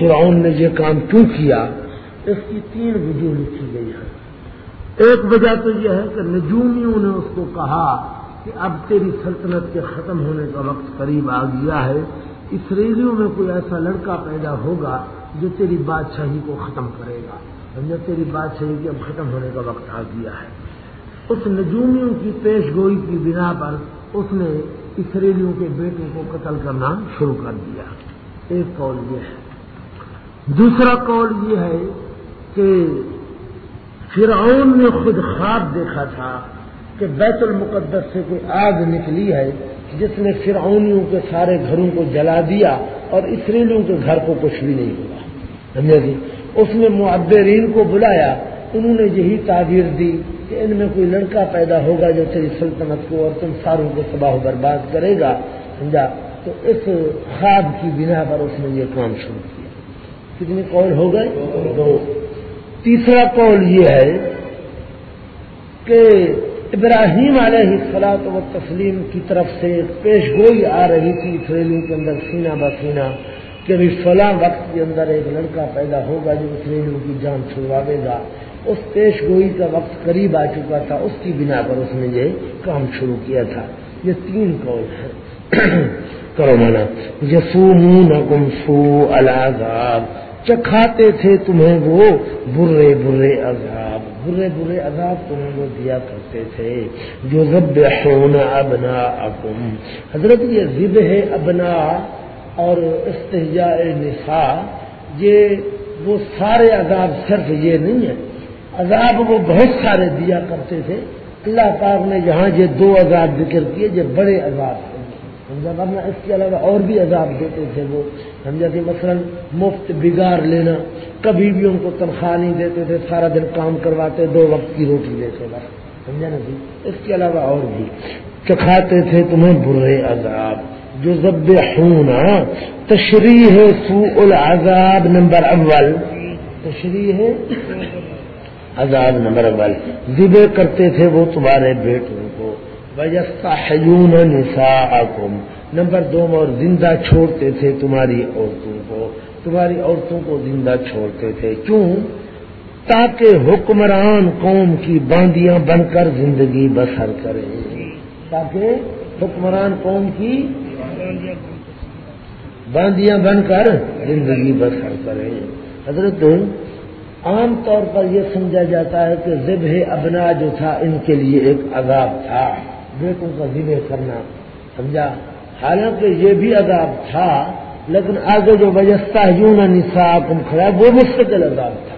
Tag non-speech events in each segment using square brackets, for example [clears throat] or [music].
فرعون نے یہ کام کیوں کیا؟ اس کی تین وجوہ لکھی گئی ہے ایک وجہ تو یہ ہے کہ نجومیوں نے اس کو کہا کہ اب تیری سلطنت کے ختم ہونے کا وقت قریب آ گیا ہے۔ اسرائیلیوں میں کوئی ایسا لڑکا پیدا ہوگا جو تیری بادشاہی کو ختم کرے گا۔ سمجھے تیری بادشاہی کے اب ختم ہونے کا وقت آ گیا ہے۔ اس نجومیوں کی پیش گوئی کی بنا پر اس نے اسرائیلیوں کے بیٹوں کو قتل کرنا شروع کر دیا۔ ایک قول یہ ہے۔ دوسرا قول یہ ہے کہ فرعون نے خود خواب دیکھا تھا کہ بیت المقدس سے کوئی آگ نکلی ہے، جس نے فرعونیوں کے سارے گھروں کو جلا دیا اور اسرائیلیوں کے گھر کو کچھ بھی نہیں ہوا۔ سمجھے جی؟ اس نے معبرین کو بلایا، انہوں نے یہی تعبیر دی کہ ان میں کوئی لڑکا پیدا ہوگا جو تیری سلطنت کو اور تم ساروں کو تباہ و برباد کرے گا، سمجھا؟ تو اس خواب کی بنا پر اس نے یہ کام شروع کیا۔ کتنے قول ہو گئے دو۔ تیسرا قول یہ ہے کہ ابراہیم علیہ السلاط و تسلیم کی طرف سے پیش گوئی آ رہی تھی اسرائیلیوں کے اندر سینا بسینا کہ بھی فلاں وقت کے اندر ایک لڑکا پیدا ہوگا جو اسرائیلیوں کی جان چھڑواوے گا۔ اس پیش گوئی کا وقت قریب آ چکا تھا، اس کی بنا پر اس نے یہ کام شروع کیا تھا۔ یہ تین قول ہے [clears throat] کرو مانا یسو منہ سو چکھاتے تھے تمہیں وہ برے برے عذاب، برے برے عذاب تمہیں وہ دیا کرتے تھے جو ضب ابنا اکم حضرت یہ ضب ہے ابنا اور استحجاء نساء۔ یہ وہ سارے عذاب صرف یہ نہیں ہے، عذاب وہ بہت سارے دیا کرتے تھے۔ اللہ پاک نے یہاں یہ دو عذاب ذکر کیے، یہ بڑے عذاب سمجھا؟ ورنہ اس کے علاوہ اور بھی عذاب دیتے تھے وہ، سمجھا کہ مثلا مفت بگاڑ لینا، کبھی بھی ان کو تنخواہ نہیں دیتے تھے، سارا دن کام کرواتے، دو وقت کی روٹی دیتے بس سمجھا نا جی؟ اس کے علاوہ اور بھی۔ چکھاتے تھے تمہیں برے عذاب۔ جو ضب ہونا تشریح ہے سو العذاب نمبر اول۔ تشریح ہے عذاب نمبر اول۔ ذبے کرتے تھے وہ تمہارے بیٹوں۔ کو وجستحیون نساءکم نمبر دو، اور زندہ چھوڑتے تھے تمہاری عورتوں کو۔ تمہاری عورتوں کو زندہ چھوڑتے تھے۔ کیوں؟ تاکہ حکمران قوم کی باندیاں بن کر زندگی بسر کریں۔ تاکہ حکمران قوم کی باندیاں بن کر زندگی بسر کریں۔ حضرت، عام طور پر یہ سمجھا جاتا ہے کہ ذبح ابنا جو تھا، ان کے لیے ایک عذاب تھا۔ بیٹوں کا ذبح کرنا، سمجھا؟ حالانکہ یہ بھی عذاب تھا، لیکن آگے جو وجستہ یوں نہ نسا کم کھڑا، وہ مستقل عذاب تھا۔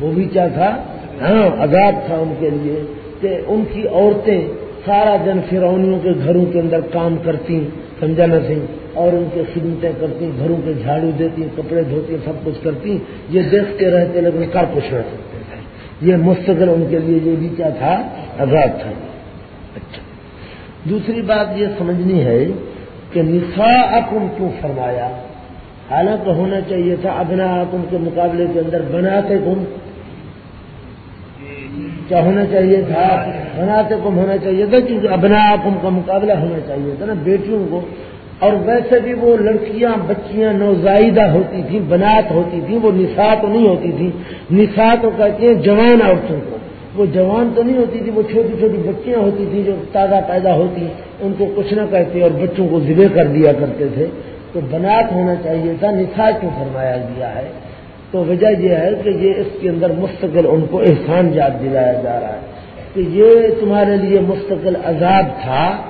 وہ بھی کیا تھا؟ ہاں عذاب تھا ان کے لیے کہ ان کی عورتیں سارا دن فرونیوں کے گھروں کے اندر کام کرتی سمجھا نہ سی اور ان کی خدمتیں کرتی گھروں کے جھاڑو دیتی کپڑے دھوتی سب کچھ کرتی یہ دیکھتے رہتے لیکن کر کچھ نہ سکتے تھے۔ یہ مستقل ان کے لیے یہ بھی کیا تھا؟ عذاب تھا۔ دوسری بات یہ سمجھنی ہے کہ نسا اکم کیوں فرمایا، حالانکہ ہونا چاہیے تھا ابنا اکم کے مقابلے کے اندر بناتے کم کیا ہونا چاہیے تھا؟ بناتے کم ہونا چاہیے تھا، کیونکہ ابنا اکم کا مقابلہ ہونا چاہیے تھا نا بیٹیوں کو۔ اور ویسے بھی وہ لڑکیاں، بچیاں نوزائیدہ ہوتی تھیں، بنات ہوتی تھیں، وہ نسا تو نہیں ہوتی تھی نسا تو کہتے ہیں جوان عورتوں کو۔ وہ جوان تو نہیں ہوتی تھی، وہ چھوٹی چھوٹی بچیاں ہوتی تھیں جو تازہ پیدا ہوتی، ان کو کچھ نہ کہتے اور بچوں کو ذبے کر دیا کرتے تھے۔ تو بنات ہونا چاہیے تھا نسا کیوں فرمایا گیا ہے؟ تو وجہ یہ ہے کہ یہ اس کے اندر مستقل ان کو احسان یاد دلایا جا رہا ہے کہ یہ تمہارے لیے مستقل عذاب تھا۔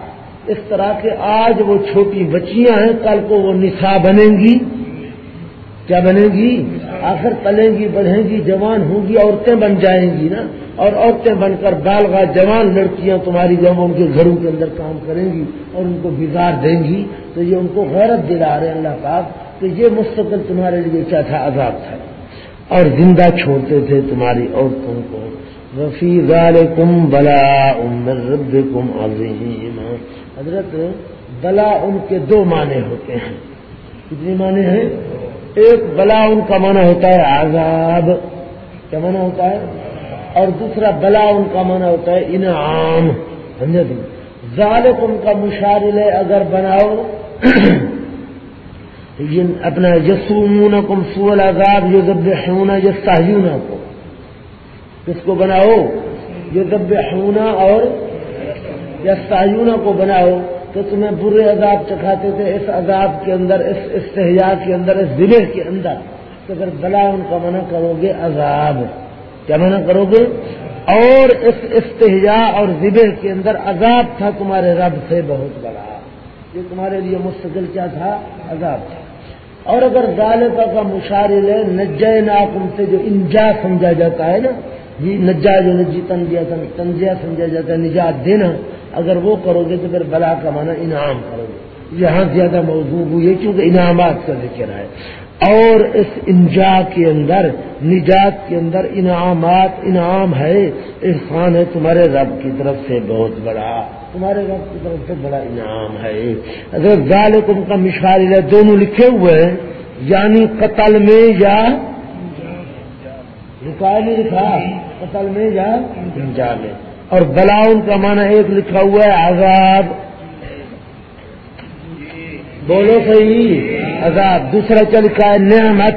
اس طرح کے آج وہ چھوٹی بچیاں ہیں، کل کو وہ نسا بنیں گی۔ کیا بنے گی؟ آخر پلیں گی بڑھیں گی جوان ہوں گی، عورتیں بن جائیں گی نا۔ اور عورتیں بن کر بالغا جوان لڑکیاں تمہاری جب ان کے گھروں کے اندر کام کریں گی اور ان کو بگاڑ دیں گی۔ تو یہ ان کو غیرت دلا رہے اللہ پاک۔ کہ یہ مستقل تمہارے لیے کیا تھا آزاد تھا۔ اور زندہ چھوڑتے تھے تمہاری عورتوں کو۔ وفی کم بلا رب کم عظیم حضرت، بلا ان کے دو معنی ہوتے ہیں۔ کتنے معنی ہیں؟ ایک بلا ان کا معنی ہوتا ہے عذاب، کیا معنی ہوتا ہے؟ اور دوسرا بلا ان کا مانا ہوتا ہے انعام، سمجھے تم؟ ظالب ان کا مشارل ہے اگر بناؤ اپنا یسومون کم سول آزاد یہ ضب ہونا یہ کو کس کو بناؤ؟ یہ ضب ہونا اور یا کو بناؤ۔ تو تمہیں برے عذاب چکھاتے تھے اس عذاب کے اندر، اس استحجا کے اندر، اس ضلع کے اندر۔ تو اگر بلا ان کا منع کرو گے، عذاب۔ کیا منع کرو گے؟ اور اس استحجا اور ذبح کے اندر عذاب تھا تمہارے رب سے بہت بڑا۔ یہ تمہارے لیے مستقل کیا تھا؟ عذاب تھا۔ اور اگر غالبہ کا مشارل ہے نجے ناکم سے جو انجا سمجھا جاتا ہے نا جی نجا جو نجی تنجیا تنجیا سمجھا جاتا ہے، نجات دینا اگر وہ کرو گے تو پھر بلا کا مانا انعام کرو گے۔ یہاں زیادہ موضوع ہوئی کیونکہ انعامات کا ذکر ہے۔ اور اس انجا کے اندر، نجات کے اندر انعامات، انعام ہے۔ عرفان ہے تمہارے رب کی طرف سے بہت بڑا۔ تمہارے رب کی طرف سے بڑا انعام ہے۔ اگر ذالکم کا مشال دونوں لکھے ہوئے ہیں یعنی قتل میں یا لکھا نہیں لکھا قتل میں یا انجا میں۔ اور بلاؤن کا معنی ایک لکھا ہوا ہے، عذاب۔ بولو صحیح، عذاب۔ دوسرا کیا لکھا ہے؟ نعمت۔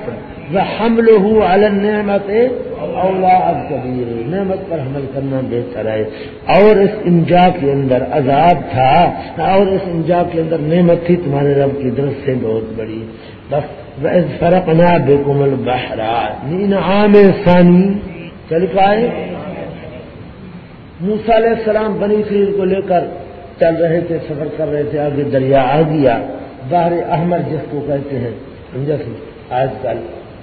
وہ حمل ہو نعمت اولا اب کبھی نعمت پر حمل کرنا بہتر ہے۔ اور اس انجا کے اندر عذاب تھا، اور اس انجا کے اندر نعمت تھی، تمہارے رب کی طرف سے بہت بڑی۔ بس فرق نہ بے کمل بہرا نین عام ثانی چل پائے موسا علیہ السلام بنی اسرائیل کو لے کر چل رہے تھے، سفر کر رہے تھے، آگے دریا آ گیا۔ باہر احمر جس کو کہتے ہیں آج کل۔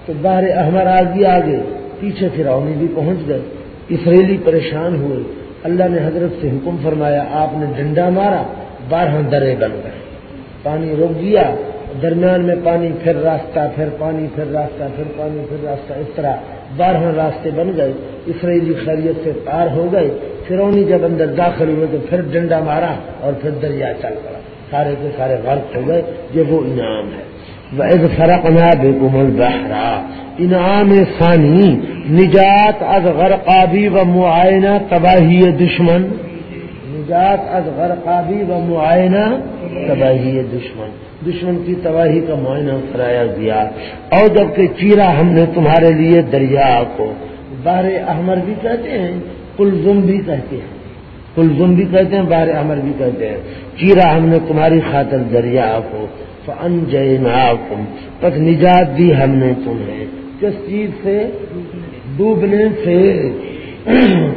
تو باہر احمر آ گیا، آگے پیچھے پھر بھی پہنچ گئے۔ اسرائیلی پریشان ہوئے۔ اللہ نے حضرت سے حکم فرمایا، آپ نے ڈنڈا مارا بارہ درے بن گئے۔ پانی رک گیا، درمیان میں پانی، پھر راستہ، پھر پانی، پھر راستہ، پھر پانی، پھر راستہ، اس طرح۔ بارہ راستے بن گئے، اسرائیلی خیریت سے پار ہو گئے فرونی جب اندر داخل ہوئے تو پھر ڈنڈا مارا اور پھر دریا چل پڑا۔ سارے کے سارے غرق ہو گئے، یہ وہ انعام ہے۔ وہ فرق نہ بے کمل بہرا انعام ثانی، نجات از غرقابی و معائنہ تباہی دشمن۔ نجات از غرقابی و معائنہ تباہی دشمن۔ دشمن کی تباہی کا معائنہ کرایا گیا۔ اور جبکہ چیرا ہم نے تمہارے لیے دریا کو بار احمر بھی کہتے ہیں، کلزم بھی کہتے ہیں۔ کلزم بھی کہتے ہیں بار احمر بھی کہتے ہیں۔ چیرا ہم نے تمہاری خاطر دریا کو فن جے پس نجات دی ہم نے تمہیں۔ کس چیز سے؟ ڈوبنے سے۔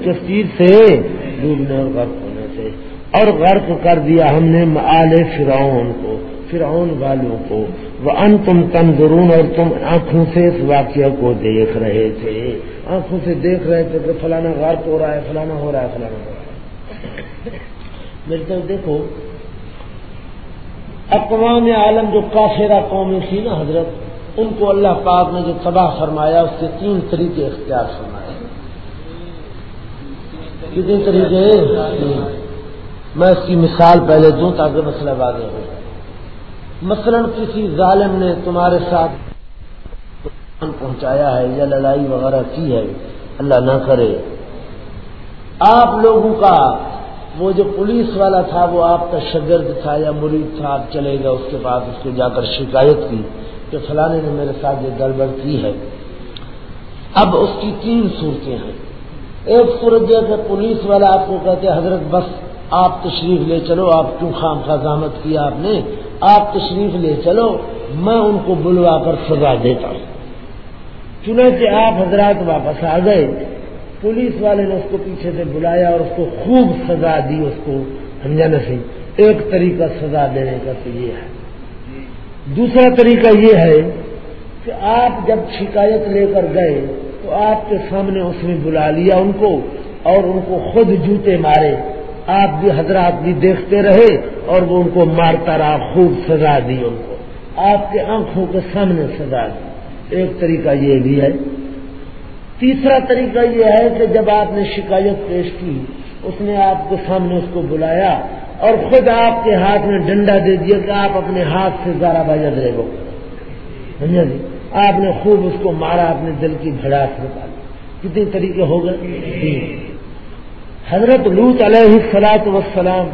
کس چیز سے؟ ڈوبنے اور غرق ہونے سے۔ اور غرق کر دیا ہم نے مال فرعون کو۔ فرعون والوں کو وہ ان تم تم اور تم آنکھوں سے اس واقعہ کو دیکھ رہے تھے۔ آنکھوں سے دیکھ رہے تھے کہ فلانا غارت ہو رہا ہے، فلانا ہو رہا ہے، فلانا ہو رہا ہے۔ میری طرف دیکھو، اقوام عالم جو کافیرا قومی تھی نا حضرت، ان کو اللہ پاک نے جو تباہ فرمایا، اس کے تین طریقے اختیار فرمائے۔ کتنے طریقے؟ میں اس کی مثال پہلے دوں تاکہ مسئلہ واضح ہو جائے۔ مثلا کسی ظالم نے تمہارے ساتھ پہنچایا ہے یا لڑائی وغیرہ کی ہے، اللہ نہ کرے۔ آپ لوگوں کا وہ جو پولیس والا تھا، وہ آپ کا شگرد تھا یا مرید تھا، آپ چلے گا اس کے بعد اس کو جا کر شکایت کی کہ فلانے نے میرے ساتھ یہ گڑبڑ کی ہے۔ اب اس کی تین صورتیں ہیں۔ ایک صورت یہ کہ پولیس والا آپ کو کہتے حضرت بس آپ تشریف لے چلو، آپ کیوں خام خزامت کیا آپ نے؟ آپ تشریف لے چلو، میں ان کو بلوا کر سزا دیتا ہوں۔ چنانچہ آپ حضرات واپس آ گئے، پولیس والے نے اس کو پیچھے سے بلایا اور اس کو خوب سزا دی اس کو سمجھانا سی؟ ایک طریقہ سزا دینے کا تو یہ ہے۔ دوسرا طریقہ یہ ہے کہ آپ جب شکایت لے کر گئے تو آپ کے سامنے اس نے بلا لیا ان کو اور ان کو خود جوتے مارے۔ آپ بھی حضرات بھی دیکھتے رہے اور وہ ان کو مارتا رہا، خوب سزا دی ان کو۔ آپ کے آنکھوں کے سامنے سزا دی۔ ایک طریقہ یہ بھی ہے۔ تیسرا طریقہ یہ ہے کہ جب آپ نے شکایت پیش کی، اس نے آپ کے سامنے اس کو بلایا اور خود آپ کے ہاتھ میں ڈنڈا دے دیا کہ آپ اپنے ہاتھ سے زارا بجت رہے ہو۔ سمجھا جی؟ آپ نے خوب اس کو مارا، اپنے دل کی بھڑاس نکالی کتنے طریقے ہو گئے؟ جی۔ حضرت لوت علیہ السلاط وسلام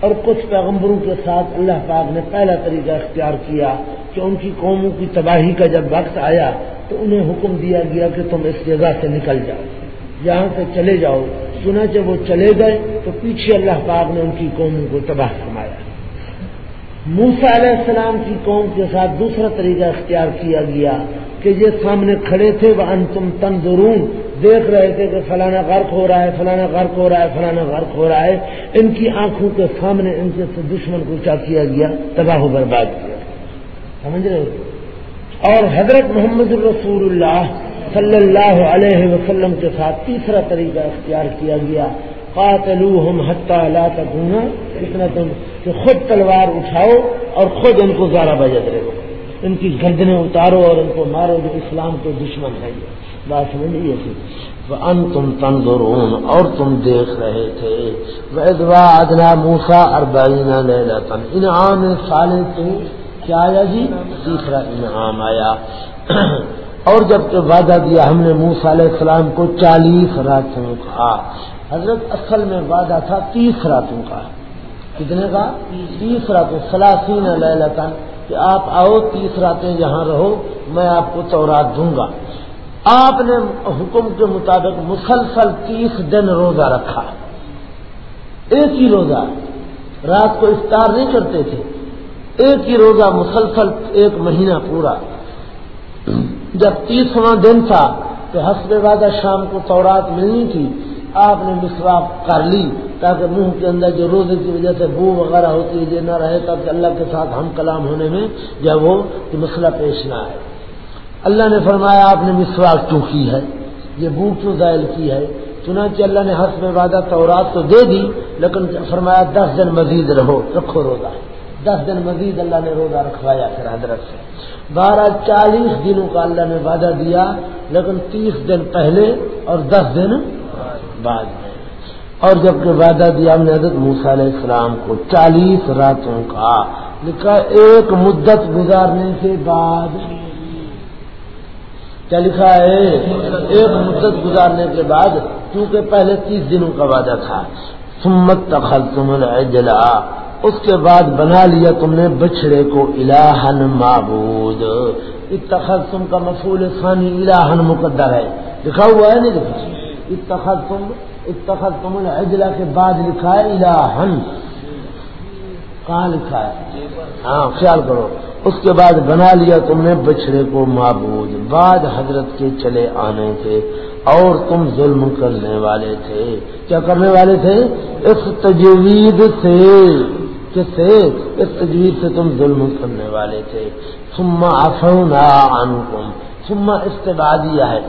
اور کچھ پیغمبروں کے ساتھ اللہ پاک نے پہلا طریقہ اختیار کیا کہ ان کی قوموں کی تباہی کا جب وقت آیا تو انہیں حکم دیا گیا کہ تم اس جگہ سے نکل جاؤ، یہاں سے چلے جاؤ۔ سنا جب وہ چلے گئے تو پیچھے اللہ پاک نے ان کی قوموں کو تباہ فرمایا۔ موسا علیہ السلام کی قوم کے ساتھ دوسرا طریقہ اختیار کیا گیا کہ یہ سامنے کھڑے تھے وہ ان تم تن دیکھ رہے تھے کہ فلانا غرق ہو رہا ہے، فلانا غرق ہو رہا ہے، فلانا غرق ہو رہا ہے۔ ان کی آنکھوں کے سامنے ان کے دشمن کو کیا کیا گیا، تباہ و برباد کیا۔ سمجھ رہے اور حضرت محمد الرسول اللہ صلی اللہ علیہ وسلم کے ساتھ تیسرا طریقہ اختیار کیا گیا۔ قاتلو ہم حتہ لا تکونا اتنا تم کہ خود تلوار اٹھاؤ اور خود ان کو زارا بجت رہے ان کی گردنیں اتارو اور ان کو مارو جو اسلام کے دشمن ہے یہ بات سمجھ لیجیے تھی ان تم تنظرون اور تم دیکھ رہے تھے۔ ویدوا ادنا موسا اربعین لیلتن انعام سالے تو کیا آیا جی؟ تیسرا انعام آیا۔ اور جبکہ وعدہ دیا ہم نے موسا علیہ السلام کو چالیس راتوں کا۔ حضرت اصل میں وعدہ تھا تیس راتوں کا۔ کتنے کا؟ تیس راتوں۔ سلاسین لہلتن کہ آپ آؤ، تیس راتیں جہاں رہو، میں آپ کو تورات دوں گا۔ آپ نے حکم کے مطابق مسلسل تیس دن روزہ رکھا۔ ایک ہی روزہ۔ رات کو افطار نہیں کرتے تھے۔ ایک ہی روزہ مسلسل ایک مہینہ پورا۔ جب تیسواں دن تھا کہ حسب وعدہ شام کو تورات ملنی تھی آپ نے مسواق کر لی تاکہ منہ کے اندر جو روزے کی وجہ سے بو وغیرہ ہوتی ہے، یہ نہ رہے تاکہ اللہ کے ساتھ ہم کلام ہونے میں جب وہ مسئلہ پیش نہ آئے۔ اللہ نے فرمایا، آپ نے مسواق کیوں کی ہے؟ یہ بو کیوں ظاہر کی ہے؟ چنانچہ اللہ نے حسب وعدہ تورات تو دے دی، لیکن فرمایا، دس دن مزید رہو، رکھو روزہ۔ دس دن مزید اللہ نے روزہ رکھوایا پھر حضرت سے۔ بارہ چالیس دنوں کا اللہ نے وعدہ دیا، لیکن تیس دن پہلے اور دس دن بعد میں۔ اور جبکہ وعدہ دیا ہم نے حضرت موسیٰ علیہ السلام کو چالیس راتوں کا، لکھا ایک مدت گزارنے کے بعد کیا لکھا ہے؟ ایک مدت گزارنے کے بعد، کیونکہ پہلے تیس دنوں کا وعدہ تھا۔ سمت تخل تم اس کے بعد بنا لیا تم نے بچڑے کو الہن معبود۔ اتخذ تم کا مفول ثانی الہن مقدر ہے۔ لکھا ہوا ہے نہیں لکھا جی؟ اتخذ تم اتخذ تم الجلا کے بعد لکھا ہے الہن. کہاں لکھا ہے؟ ہاں خیال کرو. اس کے بعد بنا لیا تم نے بچڑے کو معبود. بعد حضرت کے چلے آنے کے اور تم ظلم کرنے والے تھے. کیا کرنے والے تھے؟ اس تجوید سے. کس سے؟ اس تجویز سے تم ظلم کرنے والے تھے. سما افونا عنکم. سما استبادیہ ہے۔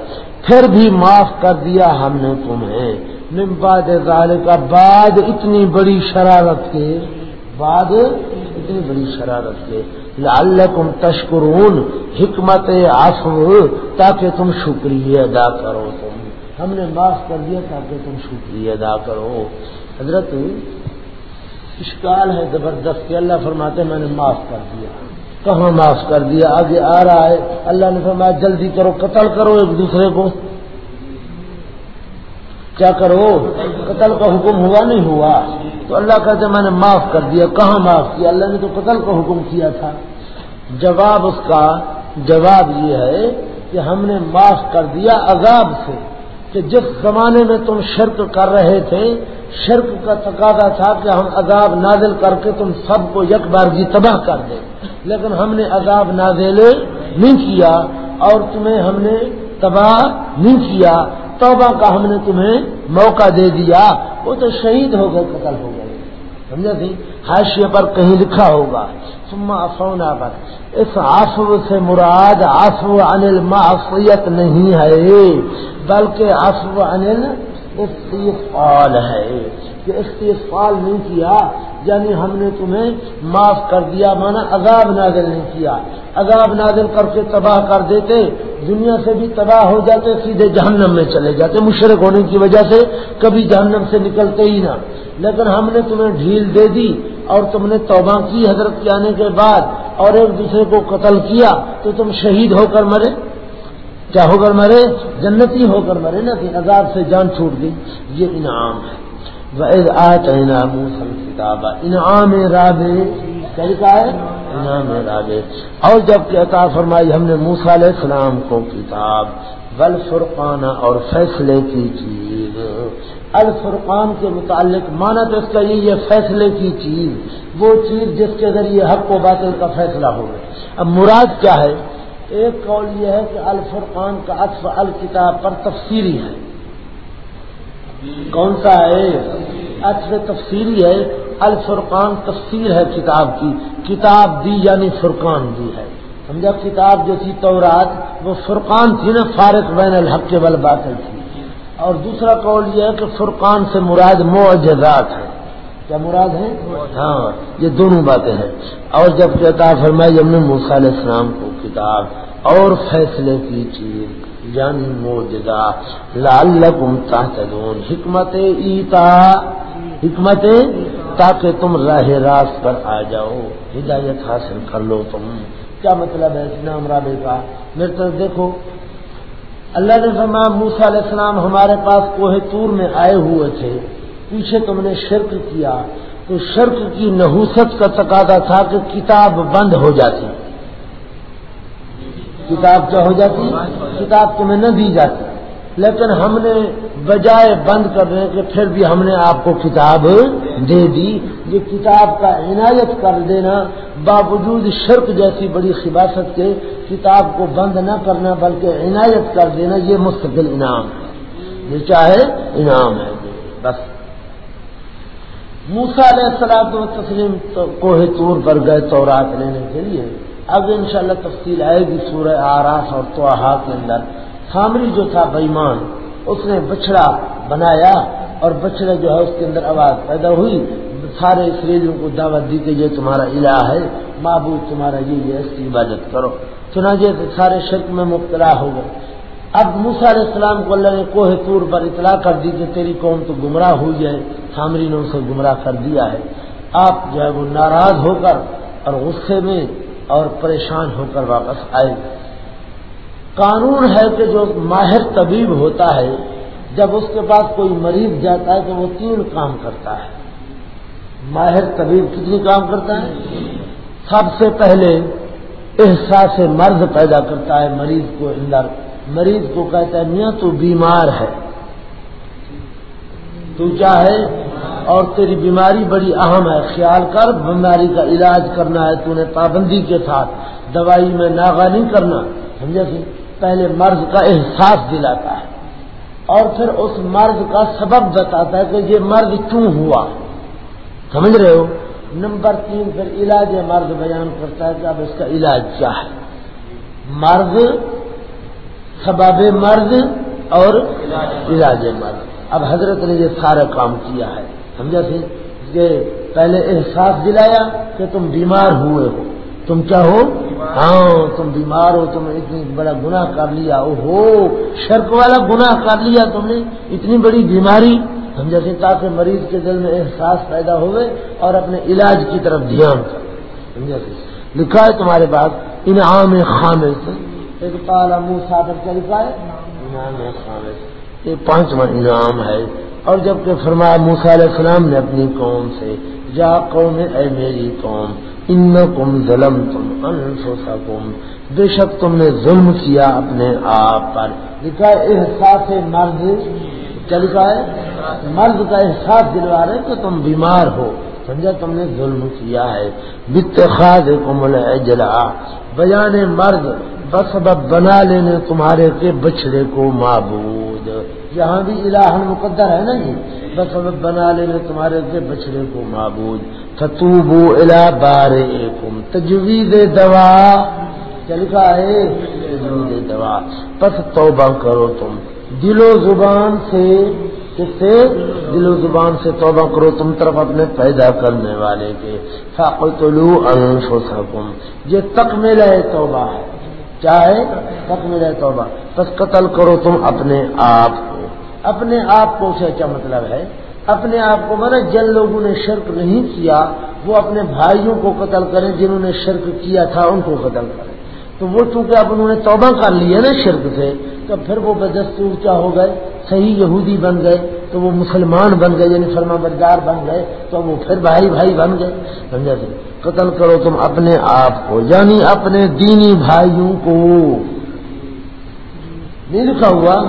پھر بھی معاف کر دیا ہم نے تمہیں۔ نمباد کا بعد اتنی بڑی شرارت کے، بعد اتنی بڑی شرارت کے۔ لعلکم تشکرون، حکمت آفو تاکہ تم شکریہ ادا کرو۔ تم، ہم نے معاف کر دیا تاکہ تم شکریہ ادا کرو۔ حضرت، اشکال ہے زبردست کہ اللہ فرماتے میں نے معاف کر دیا۔ کہاں معاف کر دیا؟ آگے آ رہا ہے۔ اللہ نے فرمایا، جلدی کرو، قتل کرو ایک دوسرے کو۔ کیا کرو؟ قتل کا حکم ہوا نہیں ہوا؟ تو اللہ کہتے میں نے معاف کر دیا۔ کہاں معاف کیا؟ اللہ نے تو قتل کا حکم کیا تھا۔ جواب اس کا، جواب یہ ہے کہ ہم نے معاف کر دیا عذاب سے۔ کہ جس زمانے میں تم شرک کر رہے تھے، شرک کا تقاضا تھا کہ ہم عذاب نازل کر کے تم سب کو یک بارگی تباہ کر دیں۔ لیکن ہم نے عذاب نازل نہیں کیا اور تمہیں ہم نے تباہ نہیں کیا۔ توبہ کا ہم نے تمہیں موقع دے دیا۔ وہ تو شہید ہو گئے، قتل ہو گئے۔ سمجھا تھی حاشیے پر کہیں لکھا ہوگا سما سونا پر اس آسو سے مراد آسو انل معصیت نہیں ہے، بلکہ آسو انل استفال ہے کہ استفال نہیں کیا یعنی ہم نے تمہیں معاف کر دیا، مانا عذاب نازل نہیں کیا۔ عذاب نازل کر کے تباہ کر دیتے، دنیا سے بھی تباہ ہو جاتے، سیدھے جہنم میں چلے جاتے۔ مشرق ہونے کی وجہ سے کبھی جہنم سے نکلتے ہی نہ۔ لیکن ہم نے تمہیں ڈھیل دے دی اور تم نے توبہ کی، حضرت کے آنے کے بعد اور ایک دوسرے کو قتل کیا تو تم شہید ہو کر مرے۔ کیا ہو کر مرے؟ جنتی ہو کر مرے نا کہ عذاب سے جان چھوٹ گئی۔ یہ انعام ہے۔ موسم کتاب انعام رابع طریقہ ہے؟ انعام رابع اور جبکہ عطا فرمائی ہم نے موسا علیہ السلام کو کتاب۔ بل فرقانہ اور فیصلے کی چیز۔ الفرقان کے متعلق مانا تو اس کا یہ فیصلے کی چیز۔ وہ چیز جس کے ذریعے حق و باطل کا فیصلہ ہو اب مراد کیا ہے؟ ایک قول یہ ہے کہ الفرقان کا اطف الکتاب پر تفسیری ہے۔ کون سا ہے اطف تفسیری ہے۔ الفرقان تفسیر ہے کتاب کی۔ کتاب دی یعنی فرقان دی ہے۔ سمجھا؟ کتاب جو تھی تورات، وہ فرقان تھی نا، فارق بین الحق کے بل باطل تھی۔ اور دوسرا قول یہ ہے کہ فرقان سے مراد معجزات ہے کیا مراد ہے ہاں۔ یہ دونوں باتیں ہیں۔ اور جب کہتا فرمائی ہم نے موسیٰ علیہ السلام کو کتاب اور فیصلے کی چیز یعنی موجدہ لال تحتدون حکمت ایتا حکمت تاکہ تم راہ راست پر آ جاؤ ہدایت حاصل کر لو تم۔ کیا مطلب ہے؟ نام رابے کا میرے طرف دیکھو۔ اللہ نے فرمایا موسا علیہ السلام ہمارے پاس کوہ تور میں آئے ہوئے تھے۔ پیچھے تم نے شرک کیا تو شرک کی نحوست کا تقاضا تھا کہ کتاب بند ہو جاتی۔ کتاب کیا ہو جاتی؟ کتاب تمہیں نہ دی جاتی۔ لیکن ہم نے بجائے بند کرنے کے پھر بھی ہم نے آپ کو کتاب دے دی۔ یہ کتاب کا عنایت کر دینا باوجود شرک جیسی بڑی خباست کے کتاب کو بند نہ کرنا بلکہ عنایت کر دینا یہ مستقل انعام ہے۔ یہ چاہے انعام ہے۔ بس۔ موسا علیہ السلام و تسلیم کوہ طور پر گئے تو رات لینے کے لیے۔ اب انشاءاللہ تفصیل آئے گی سورہ آراس اور توحا کے اندر۔ سامری جو تھا بےمان اس نے بچڑا بنایا اور بچڑے جو ہے اس کے اندر آواز پیدا ہوئی۔ سارے اسریلیوں کو دعوت دی کہ یہ تمہارا الہ ہے، معبود تمہارا یہ ہے، اس کی عبادت کرو۔ چنانچہ سارے شرک میں مبتلا ہو گئے۔ اب موسا علیہ السلام کو اللہ نے کوہ طور پر اطلاع کر دی کہ تیری قوم تو گمراہ ہوئی ہے سامری نے اسے گمراہ کر دیا ہے۔ آپ جو ہے وہ ناراض ہو کر اور غصے میں اور پریشان ہو کر واپس آئے۔ قانون ہے کہ جو ماہر طبیب ہوتا ہے، جب اس کے پاس کوئی مریض جاتا ہے تو وہ تین کام کرتا ہے۔ ماہر طبیب کتنی کام کرتا ہے؟ سب سے پہلے احساس مرض پیدا کرتا ہے، مریض کو اندر مریض کو کہتا ہے، میاں تو بیمار ہے۔ تو چاہے اور تیری بیماری بڑی اہم ہے۔ خیال کر، بیماری کا علاج کرنا ہے۔ تو نے پابندی کے ساتھ دوائی میں ناغا نہیں کرنا۔ سمجھا سی پہلے مرض کا احساس دلاتا ہے۔ اور پھر اس مرض کا سبب بتاتا ہے کہ یہ مرض کیوں ہوا۔ سمجھ رہے ہو؟ نمبر تین پھر علاج مرض بیان کرتا ہے کہ اب اس کا علاج کیا ہے۔ مرض سبب مرض اور علاج مرض۔ اب حضرت نے یہ سارا کام کیا ہے، سمجھا سی کہ پہلے احساس دلایا کہ تم بیمار ہوئے ہو۔ تم کیا ہو؟ ہاں تم بیمار ہو، تم نے اتنی بڑا گناہ کر لیا۔ او ہو شرک والا گناہ کر لیا تم نے، اتنی بڑی بیماری۔ سمجھا سی تاکہ مریض کے دل میں احساس پیدا ہوئے اور اپنے علاج کی طرف دھیان کر سمجھا لکھا ہے تمہارے پاس، انعام خامد ایک کیا لکھا ہے یہ پانچواں انعام ہے۔ اور جبکہ فرمایا موسا علیہ السلام نے اپنی قوم سے جا قوم اے میری قوم ان کم ظلم تم انفسکم بے شک تم نے ظلم کیا اپنے آپ پر۔ لکھا ہے احساس مرض کیا لکھا ہے؟ مرض کا احساس دلوا رہے کہ تم بیمار ہو۔ سمجھا تم نے ظلم کیا ہے۔ بتخاد کمل اجلا بیان مرض بس بنا لینے تمہارے کے بچڑے کو معبود۔ یہاں بھی الہ مقدر ہے نا جی؟ بس بنا لینے تمہارے کے بچڑے کو معبود۔ فتوبو الا بار تجویز دوا۔ چل ہے؟ دوا۔ پس توبہ کرو تم۔ دل و زبان سے کس سے؟ دل و زبان سے توبہ کرو تم طرف اپنے پیدا کرنے والے کے۔ فاقتلو انفسکم یہ تکمل ہے توبہ۔ ہے چاہے ہے میرے توبہ۔ بس قتل کرو تم اپنے آپ کو۔ اپنے آپ کو سے اچھا مطلب ہے۔ اپنے آپ کو مانا جن لوگوں نے شرک نہیں کیا، وہ اپنے بھائیوں کو قتل کریں، جنہوں نے شرک کیا تھا، ان کو قتل کریں۔ تو وہ چونکہ اب انہوں نے توبہ کر لی ہے نا شرک سے، تو پھر وہ بدستور کیا ہو گئے؟ صحیح یہودی بن گئے، تو وہ مسلمان بن گئے یعنی فرما بردار بن گئے، تو وہ پھر بھائی بھائی بن گئے۔ سمجھا جی؟ قتل کرو تم اپنے آپ کو یعنی اپنے دینی بھائیوں کو۔ نہیں لکھا ہوا؟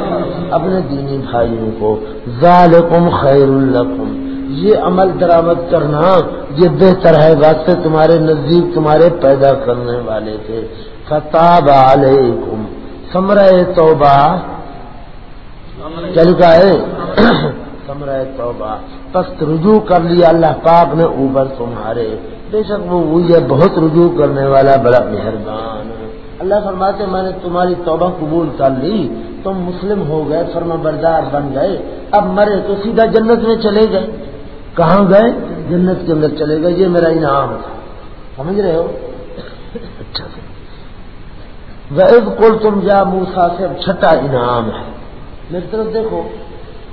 اپنے دینی بھائیوں کو۔ ذالکم خیر الکم یہ عمل درامد کرنا، یہ بہتر ہے، واسطے تمہارے نزدیک تمہارے پیدا کرنے والے تھے۔ فتاب علیکم۔ سمرہ توبہ۔ چل کا ہے؟ سمرہ توبہ۔ پست رجوع کر لیا اللہ پاک نے اوپر تمہارے۔ بے شک وہ یہ بہت رجوع کرنے والا، بڑا مہربان۔ اللہ فرماتے میں نے تمہاری توبہ قبول کر لی۔ تم مسلم ہو گئے، فرما بردار بن گئے۔ اب مرے تو سیدھا جنت میں چلے گئے۔ کہاں گئے؟ جنت کے اندر چلے گئے۔ یہ میرا انعام تھا۔ سمجھ رہے ہو؟ اچھا۔ ویب کل تم جا موسا سے اب چھٹا انعام ہے۔ میری طرف دیکھو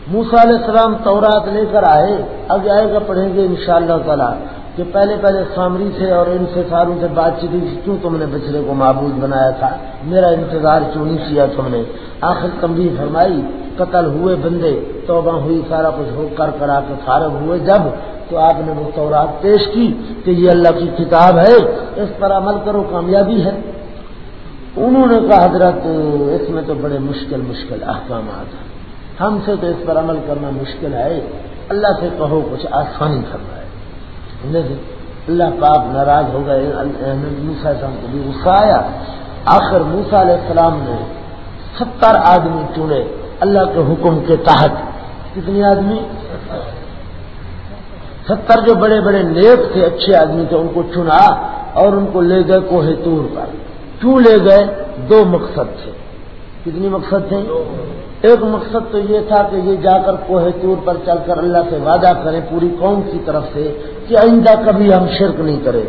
موسا علیہ السلام تورات لے کر آئے، اب آئے گا پڑھیں گے انشاءاللہ شاء تعالیٰ کہ پہلے پہلے سامری تھے اور ان سے ساروں سے بات چیت ہوئی، کیوں تم نے بچڑے کو معبود بنایا تھا؟ میرا انتظار کیوں نہیں کیا تم نے؟ آخر تمبی فرمائی، قتل ہوئے بندے، توبہ ہوئی، سارا کچھ ہو کر کرا کے فارغ ہوئے۔ جب تو آپ نے وہ تورات پیش کی کہ یہ اللہ کی کتاب ہے، اس پر عمل کرو، کامیابی ہے۔ انہوں نے کہا، حضرت، اس میں تو بڑے مشکل مشکل احکامات ہیں۔ ہم سے تو اس پر عمل کرنا مشکل ہے۔ اللہ سے کہو، کچھ آسانی کرنا ہے اللہ پاک ناراض ہو گئے۔ موسا السلام کو بھی غصہ آیا۔ آخر موسا علیہ السلام نے ستر آدمی چنے۔ اللہ کے حکم کے تحت۔ کتنی آدمی؟ ستر جو بڑے بڑے نیک تھے، اچھے آدمی تھے، ان کو چنا اور ان کو لے گئے کوہ تور پر۔ کیوں لے گئے، دو مقصد تھے۔ کتنی مقصد تھے ایک مقصد تو یہ تھا کہ یہ جا کر کوہ تور پر چل کر اللہ سے وعدہ کریں پوری قوم کی طرف سے کہ آئندہ کبھی ہم شرک نہیں کریں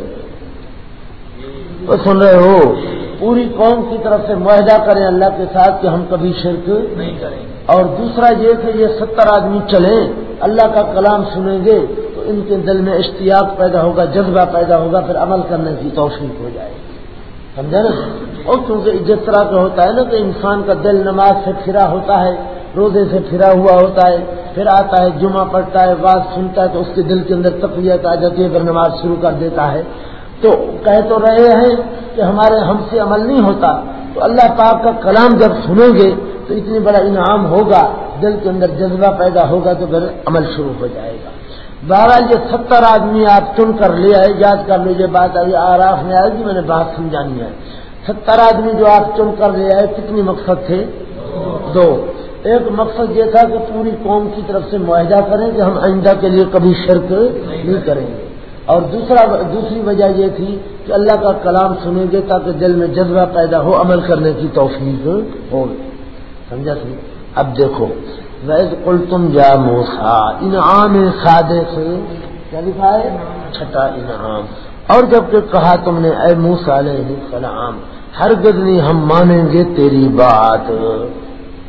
تو سن رہے ہو، پوری قوم کی طرف سے معاہدہ کریں اللہ کے ساتھ کہ ہم کبھی شرک نہیں کریں اور دوسرا یہ کہ یہ ستر آدمی چلیں، اللہ کا کلام سنیں گے تو ان کے دل میں اشتیاق پیدا ہوگا، جذبہ پیدا ہوگا، پھر عمل کرنے کی توفیق ہو جائے گی۔ سمجھا نا جی؟ اور کیونکہ جس طرح کا ہوتا ہے نا کہ انسان کا دل نماز سے پھرا ہوتا ہے، روزے سے پھرا ہوا ہوتا ہے، پھر آتا ہے، جمعہ پڑھتا ہے بات سنتا ہے تو اس کے دل کے اندر تقویت آ جاتی ہے پھر نماز شروع کر دیتا ہے۔ تو کہہ تو رہے ہیں کہ ہمارے ہم سے عمل نہیں ہوتا۔ تو اللہ پاک کا کلام جب سنیں گے تو اتنی بڑا انعام ہوگا، دل کے اندر جذبہ پیدا ہوگا تو پھر عمل شروع ہو جائے گا۔ بہرحال یہ ستر آدمی آپ چن کر لے آئے، یاد کر لیجیے بات ابھی آراف میں آئے گی میں نے بات سمجھانی ہے۔ ستر آدمی جو آپ چن کر لے آئے، کتنی مقصد تھے؟ دو۔ ایک مقصد یہ تھا کہ پوری قوم کی طرف سے معاہدہ کریں کہ ہم آئندہ کے لیے کبھی شرک نہیں کریں گے۔ اور دوسرا، دوسری وجہ یہ تھی کہ اللہ کا کلام سنیں گے تاکہ دل میں جذبہ پیدا ہو، عمل کرنے کی توفیق ہو۔ سمجھا سی اب دیکھو ویز کل تم جا موسا انعام سادے سے کیا لکھا ہے؟ چھٹا انعام۔ اور جبکہ کہا تم نے، اے موسا علیہ السلام ہر گدنی ہم مانیں گے تیری بات۔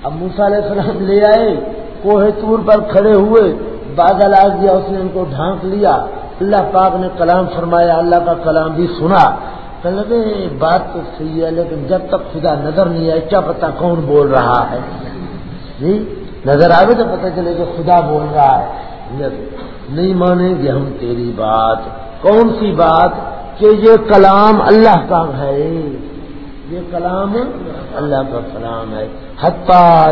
اب موسا علیہ السلام لے آئے، کوہ تور پر کھڑے ہوئے، بادل آ گیا، اس نے ان کو ڈھانک لیا۔ اللہ پاک نے کلام فرمایا، اللہ کا کلام بھی سنا۔ لگے بات تو صحیح ہے، لیکن جب تک خدا نظر نہیں آئے، کیا پتا کون بول رہا ہے۔ جی؟ نظر آئے تو پتہ چلے کہ خدا بول رہا ہے۔ نہیں مانیں گے ہم تیری بات۔ کون سی بات؟ کہ یہ کلام اللہ کا ہے۔ یہ کلام اللہ کا کلام ہے۔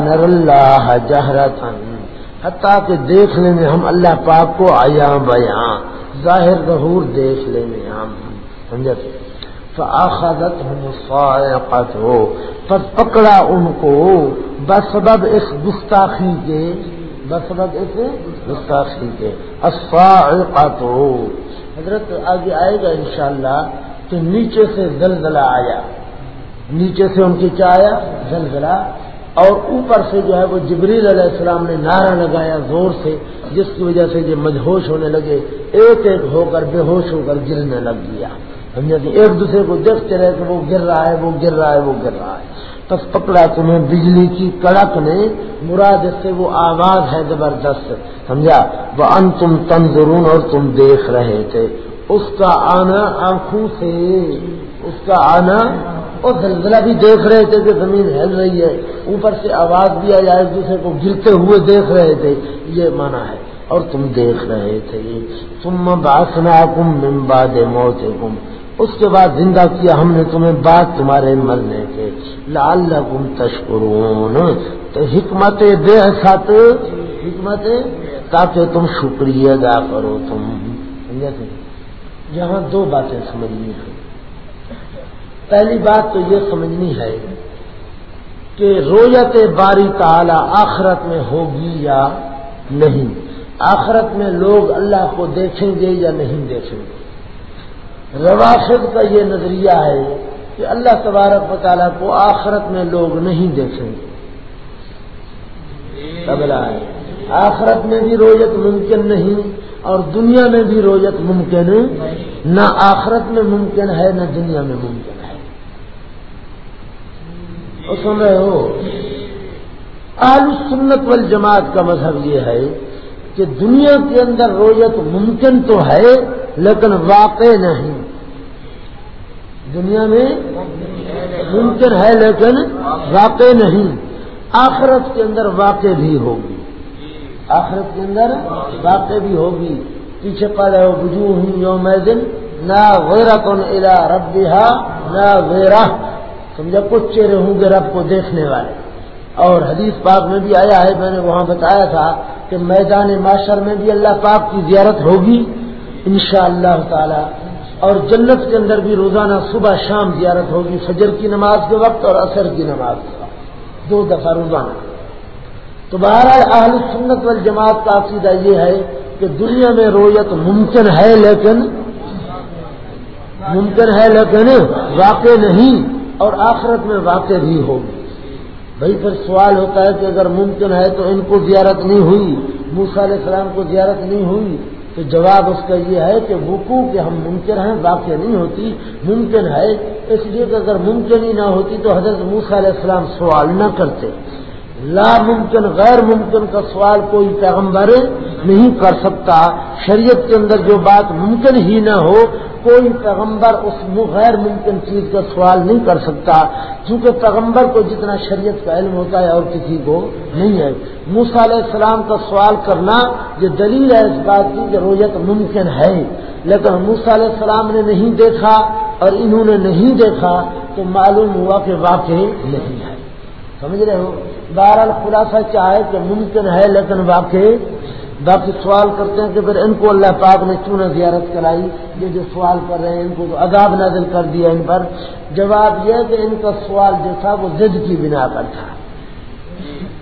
نر اللہ جہرتن حتیٰ کہ دیکھ لیں گے ہم اللہ پاک کو آیا بیاں۔ ظاہر ظہور دیکھ لیں گے ہم۔ سمجھے آخت ہوں ہو پر پکڑا ان کو بسبب اس گستاخی کے بسبب اس گستاخی کے الصاعقت ہو حضرت آگے آئے گا انشاءاللہ کہ نیچے سے زلزلہ آیا۔ نیچے سے ان کی کیا آیا؟ زلزلہ۔ اور اوپر سے جو ہے وہ جبریل علیہ السلام نے نعرہ لگایا زور سے، جس کی وجہ سے یہ مجہوش ہونے لگے، ایک ایک ہو کر بے ہوش ہو کر گرنے لگ گیا۔ سمجھا کہ ایک دوسرے کو دیکھتے رہے کہ وہ گر رہا ہے، وہ گر رہا ہے، وہ گر رہا ہے۔ بس پکڑا تمہیں، بجلی کی کڑک نے مراد سے وہ آواز ہے زبردست۔ سمجھا؟ وہ ان تم تندرون اور تم دیکھ رہے تھے۔ اس کا آنا آنکھوں سے، اس کا آنا اور زلزلہ بھی دیکھ رہے تھے کہ زمین ہل رہی ہے۔ اوپر سے آواز بھی آ جائے ایک دوسرے کو گرتے ہوئے دیکھ رہے تھے۔ یہ مانا ہے، اور تم دیکھ رہے تھے۔ تم باسنا کم ممباد موت اس کے بعد زندہ کیا ہم نے تمہیں بات تمہارے مرنے کے۔ لال لگم تشکرون۔ تو حکمت بے سات۔ حکمت تاکہ تم شکریہ ادا کرو تم۔ یہاں دو باتیں سمجھنی ہیں۔ پہلی بات تو یہ سمجھنی ہے کہ رویت باری تعالی آخرت میں ہوگی یا نہیں؟ آخرت میں لوگ اللہ کو دیکھیں گے یا نہیں دیکھیں گے؟ رواشد کا یہ نظریہ ہے کہ اللہ تبارک و تعالیٰ کو آخرت میں لوگ نہیں دیکھیں گے۔ آخرت میں بھی رویت ممکن نہیں اور دنیا میں بھی رویت ممکن نہ آخرت میں ممکن ہے، نہ دنیا میں ممکن ہے۔ سن رہے ہو؟ آل سنت والجماعت کا مذہب یہ ہے کہ دنیا کے اندر رویت ممکن تو ہے لیکن واقع نہیں۔ دنیا میں ممکن ہے لیکن واقع نہیں۔ آخرت کے اندر واقع بھی ہوگی۔ آخرت کے اندر واقع بھی ہوگی۔ پیچھے پڑے ہو بجو ہوں یوم دن نہ ویرا کون الا رب نہ ویرا سمجھا کچھ چہرے ہوں گے رب کو دیکھنے والے۔ اور حدیث پاک میں بھی آیا ہے، میں نے وہاں بتایا تھا کہ میدان معاشر میں بھی اللہ پاک کی زیارت ہوگی۔ انشاء اللہ تعالی، اور جنت کے اندر بھی روزانہ صبح شام زیارت ہوگی، فجر کی نماز کے وقت اور عصر کی نماز کے وقت۔ دو دفعہ روزانہ۔ تو بہرحال اہل سنت والجماعت کا عقیدہ یہ ہے کہ دنیا میں رویت ممکن ہے لیکن، ممکن ہے لیکن واقع نہیں، اور آخرت میں واقع بھی ہوگی۔ بھائی پھر سوال ہوتا ہے کہ اگر ممکن ہے تو ان کو زیارت نہیں ہوئی موسا علیہ السلام کو زیارت نہیں ہوئی تو جواب اس کا یہ ہے کہ وقوع کہ ہم ممکن ہیں، واقع نہیں ہوتی، ممکن ہے۔ اس لیے کہ اگر ممکن ہی نہ ہوتی تو حضرت موس علیہ السلام سوال نہ کرتے۔ لا ممکن، غیر ممکن کا سوال کوئی پیغمبر نہیں کر سکتا۔ شریعت کے اندر جو بات ممکن ہی نہ ہو کوئی پیغمبر اس غیر ممکن چیز کا سوال نہیں کر سکتا، کیونکہ پیغمبر کو جتنا شریعت کا علم ہوتا ہے اور کسی کو نہیں ہے۔ موسا علیہ السلام کا سوال کرنا یہ دلیل ہے اس بات کی کہ رویت ممکن ہے۔ لیکن موسا علیہ السلام نے نہیں دیکھا اور انہوں نے نہیں دیکھا تو معلوم ہوا کہ واقع نہیں ہے۔ سمجھ رہے ہو؟ بہرحال خلاصہ چاہے کہ ممکن ہے لیکن واقع باقی سوال کرتے ہیں کہ پھر ان کو اللہ پاک نے کیوں نہ زیارت کرائی؟ یہ جو سوال کر رہے ہیں، ان کو عذاب نازل کر دیا ان پر۔ جواب یہ کہ ان کا سوال جو تھا وہ ضد کی بنا پر تھا۔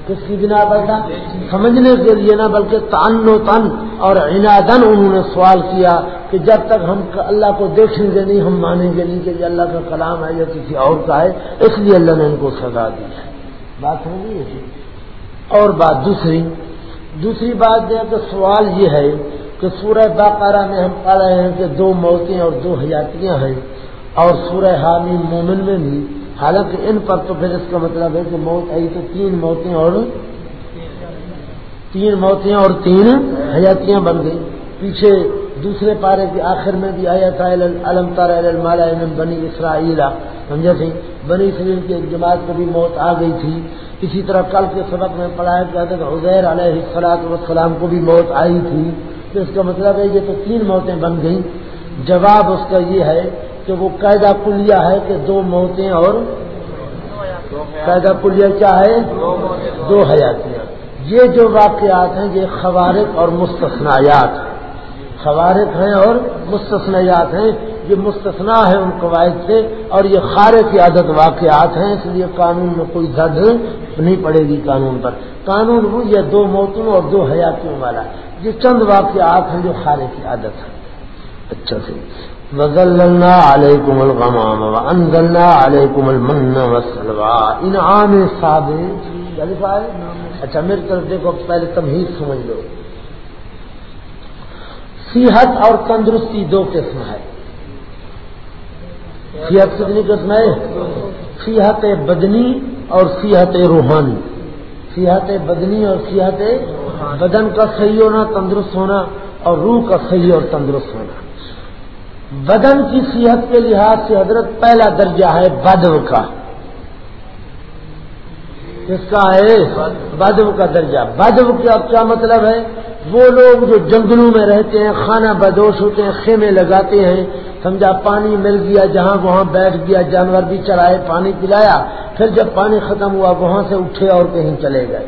کس کی بنا پر تھا؟ سمجھنے کے لیے نہ، بلکہ تن و تن اور عنادن انہوں نے سوال کیا کہ جب تک ہم اللہ کو دیکھیں گے نہیں، ہم مانیں گے نہیں کہ یہ اللہ کا کلام ہے یا کسی اور کا ہے۔ اس لیے اللہ نے ان کو سزا دی ہے۔ بات سمجھ اور بات دوسری دوسری بات یہ کہ سوال یہ ہے کہ سورہ باقارہ میں ہم پا رہے ہیں کہ دو موتیں اور دو حیاتیاں ہیں اور سورہ حامی مومن میں بھی، حالانکہ ان پر تو پھر اس کا مطلب ہے کہ موت آئی تو تین موتیں اور تین موتیں اور تین حیاتیاں بن گئی پیچھے دوسرے پارے کے آخر میں بھی آیا تھا علم تارا بنی اسرائیل۔ سمجھا سی بنی اسرائیل کی ایک جماعت کو بھی موت آ گئی تھی۔ اسی طرح کل کے سبق میں پڑھایا گیا تھا کہ حضیر علیہ السلاط والسلام کو بھی موت آئی تھی۔ تو اس کا مطلب ہے یہ تو تین موتیں بن گئیں۔ جواب اس کا یہ ہے کہ وہ قاعدہ کلیہ ہے کہ دو موتیں اور قاعدہ کلیہ کیا ہے؟ دو حیاتیاں یہ جو واقعات ہیں یہ خوارق اور مستثنیات ہیں۔ خوارق ہیں اور مستثنیات ہیں۔ یہ مستثنا ہے ان قواعد سے اور یہ خارے کی عادت واقعات ہیں، اس لیے قانون میں کوئی زد نہیں پڑے گی قانون پر۔ قانون وہ یہ دو موتوں اور دو حیاتیوں والا یہ چند واقعات ہیں جو خارے کی عادت ہے اچھا سے وزلنا علیکم الغمام وانزلنا علیکم المن والسلوى۔ انعام ثابت اچھا میری طرف دیکھو، پہلے تمہید سمجھ لو۔ صحت اور تندرستی دو قسم ہے۔ صحت کتنی قسم ہے؟ صحت بدنی اور صحت روحانی۔ صحت بدنی اور صحت بدن کا صحیح ہونا، تندرست ہونا اور روح کا صحیح اور تندرست ہونا۔ بدن کی صحت کے لحاظ سے حضرت پہلا درجہ ہے بدو کا۔ کس کا ہے؟ بدو کا درجہ۔ بدو کا کیا مطلب ہے؟ وہ لوگ جو جنگلوں میں رہتے ہیں کھانا بدوش ہوتے ہیں، خیمے لگاتے ہیں، سمجھا پانی مل گیا، جہاں وہاں بیٹھ گیا، جانور بھی چلائے پانی پلایا، پھر جب پانی ختم ہوا، وہاں سے اٹھے اور کہیں چلے گئے۔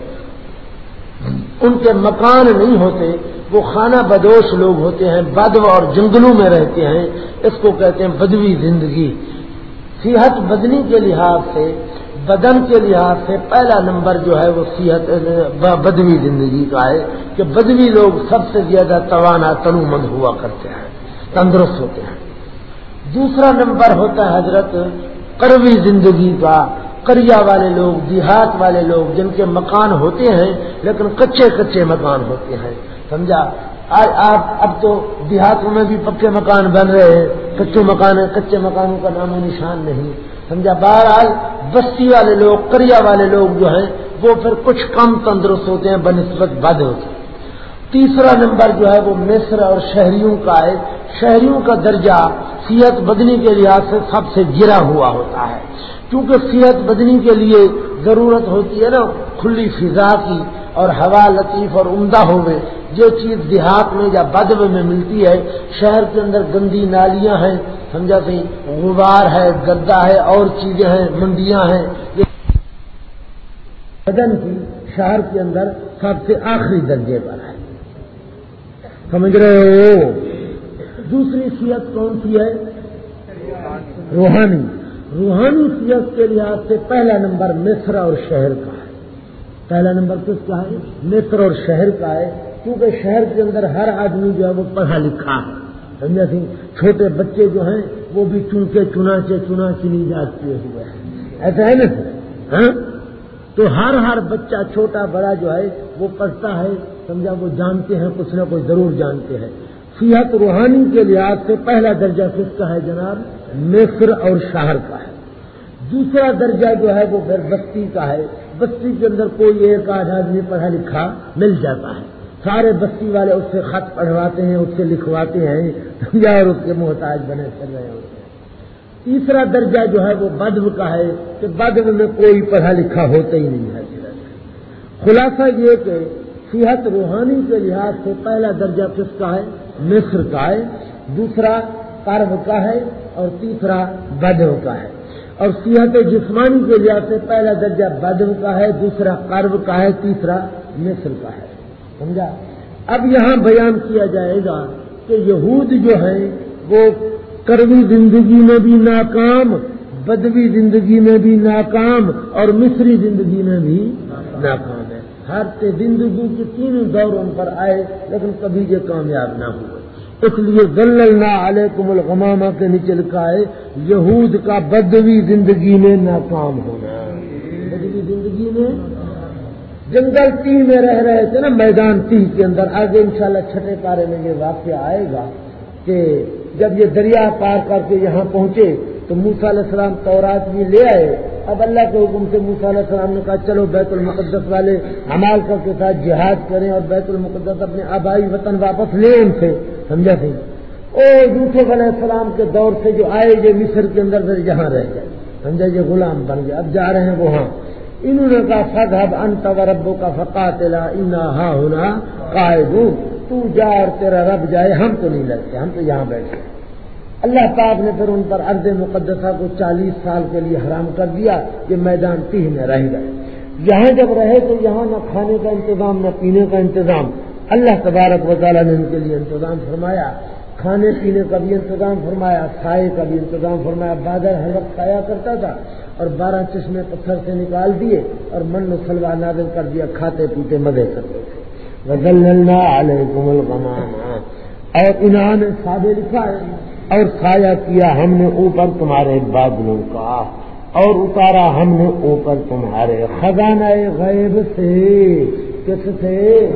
ان کے مکان نہیں ہوتے، وہ خانہ بدوش لوگ ہوتے ہیں، بدو اور جنگلوں میں رہتے ہیں، اس کو کہتے ہیں بدوی زندگی۔ صحت بدنی کے لحاظ سے بدن کے لحاظ سے پہلا نمبر جو ہے وہ صحت بدوی زندگی کا ہے کہ بدوی لوگ سب سے زیادہ توانا تنو مند ہوا کرتے ہیں، تندرست ہوتے ہیں۔ دوسرا نمبر ہوتا ہے حضرت کروی زندگی کا۔ کریا والے لوگ، دیہات والے لوگ جن کے مکان ہوتے ہیں، لیکن کچے کچے مکان ہوتے ہیں۔ سمجھا؟ آج آپ، اب تو دیہاتوں میں بھی پکے مکان بن رہے ہیں، کچے مکان کچے مکانوں کا نام و نشان نہیں۔ سمجھا؟ بہرحال بستی والے لوگ کریا والے لوگ جو ہیں، وہ پھر کچھ کم تندرست ہوتے ہیں، بنسبت بد ہوتے ہیں۔ تیسرا نمبر جو ہے، وہ مصر اور شہریوں کا ہے۔ شہریوں کا درجہ سیت بدنی کے لحاظ سے سب سے گرا ہوا ہوتا ہے۔ کیونکہ سیت بدنی کے لیے ضرورت ہوتی ہے نا، کھلی فضا کی۔ اور ہوا لطیف اور عمدہ ہوئے۔ جو چیز دیہات میں یا بدو میں ملتی ہے، شہر کے اندر گندی نالیاں ہیں۔ سمجھا سی غبار ہے، گدا ہے، اور چیزیں ہیں، منڈیاں ہیں۔ بدن کی شہر کے اندر سب سے آخری درجے پر ہے۔ سمجھ رہے ہو؟ دوسری صحت کون سی ہے؟ روحانی۔ روحانی صحت کے لحاظ سے پہلا نمبر مصر اور شہر کا۔ ہے پہلا نمبر کس کا ہے؟ مصر اور شہر کا ہے۔ کیونکہ شہر کے اندر ہر آدمی جو ہے وہ پڑھا لکھا ہے۔ سمجھا سی؟ چھوٹے بچے جو ہیں وہ بھی چونکے چنا سے چنا چنی جات کیے ہوئے ہیں۔ ایسا ہے نا؟ ہاں؟ تو ہر ہر بچہ چھوٹا بڑا جو ہے وہ پڑھتا ہے۔ سمجھا؟ وہ جانتے ہیں، کچھ نہ کچھ ضرور جانتے ہیں۔ سیاحت روحانی کے لحاظ سے پہلا درجہ کس کا ہے جناب؟ مصر اور شہر کا ہے۔ دوسرا درجہ جو ہے وہ بستی کا ہے۔ بستی کے اندر کوئی ایک آدھ آدمی پڑھا لکھا مل جاتا ہے۔ سارے بستی والے اس سے خط پڑھواتے ہیں، اس سے لکھواتے ہیں۔ یا اور اس کے محتاج بنے چل رہے ہوتے ہیں۔ تیسرا درجہ جو ہے وہ بدو کا ہے کہ بدو میں کوئی پڑھا لکھا ہوتا ہی نہیں ہے۔ خلاصہ یہ کہ صحت روحانی کے لحاظ سے پہلا درجہ کس کا ہے؟ مصر کا ہے۔ دوسرا کرب کا ہے اور تیسرا بدو کا ہے۔ اور صحت جسمانی کے لحاظ سے پہلا درجہ بدو کا ہے، دوسرا کرب کا ہے، تیسرا مصر کا ہے۔ سمجھا؟ اب یہاں بیان کیا جائے گا کہ یہود جو ہیں، وہ کروی زندگی میں بھی ناکام، بدوی زندگی میں بھی ناکام اور مصری زندگی میں بھی ناکام ہے ہر زندگی کے تینوں دور ان پر آئے، لیکن کبھی یہ کامیاب نہ ہوئے۔ اس لیے ذلنا علیکم الغمامہ کے نیچے لکھا ہے، یہود کا بدوی زندگی میں ناکام ہونا بدوی زندگی میں؟ جنگل تی میں رہ رہے تھے نا، میدان تی کے اندر۔ آگے انشاءاللہ چھٹے پارے میں یہ واقعہ آئے گا کہ جب یہ دریا پار کر کے یہاں پہنچے تو موسا علیہ السلام تورات بھی لے آئے۔ اب اللہ کے حکم سے موسا علیہ السلام نے کہا، چلو بیت المقدس والے حمال کر کے ساتھ جہاد کریں اور بیت المقدس اپنے آبائی وطن واپس لیں ان سے سمجھا سی او یوسف علیہ السلام کے دور سے جو آئے یہ مصر کے اندر سے جہاں رہ گئے۔ سمجھا، یہ غلام بن گئے۔ اب جا رہے ہیں وہاں۔ انہوں نے کہا فضحب انت و ربو کا فقاتلا، انا ہا ہونا قائد تو جا اور تیرا رب جائے، ہم تو نہیں لڑتے ہم تو یہاں بیٹھے اللہ پاک نے پھر ان پر ارد مقدسہ کو چالیس سال کے لیے حرام کر دیا کہ میدان تیہ میں رہ گئے۔ یہاں جب رہے تو یہاں نہ کھانے کا انتظام، نہ پینے کا انتظام۔ اللہ تبارک و تعالیٰ نے ان کے لیے انتظام فرمایا، کھانے پینے کا بھی انتظام فرمایا سائے کا بھی انتظام فرمایا بادل ہر وقت کھایا کرتا تھا اور بارہ چشمے پتھر سے نکال دیے اور من و سلوا نازل کر دیا، کھاتے پیتے مزے کرتے تھے۔ اور انہوں نے سادے لکھا ہے اور سایہ کیا، ہم نے اوپر تمہارے بادلوں کا اور اتارا ہم نے اوپر تمہارے خزانہ غیب سے۔ کس سے؟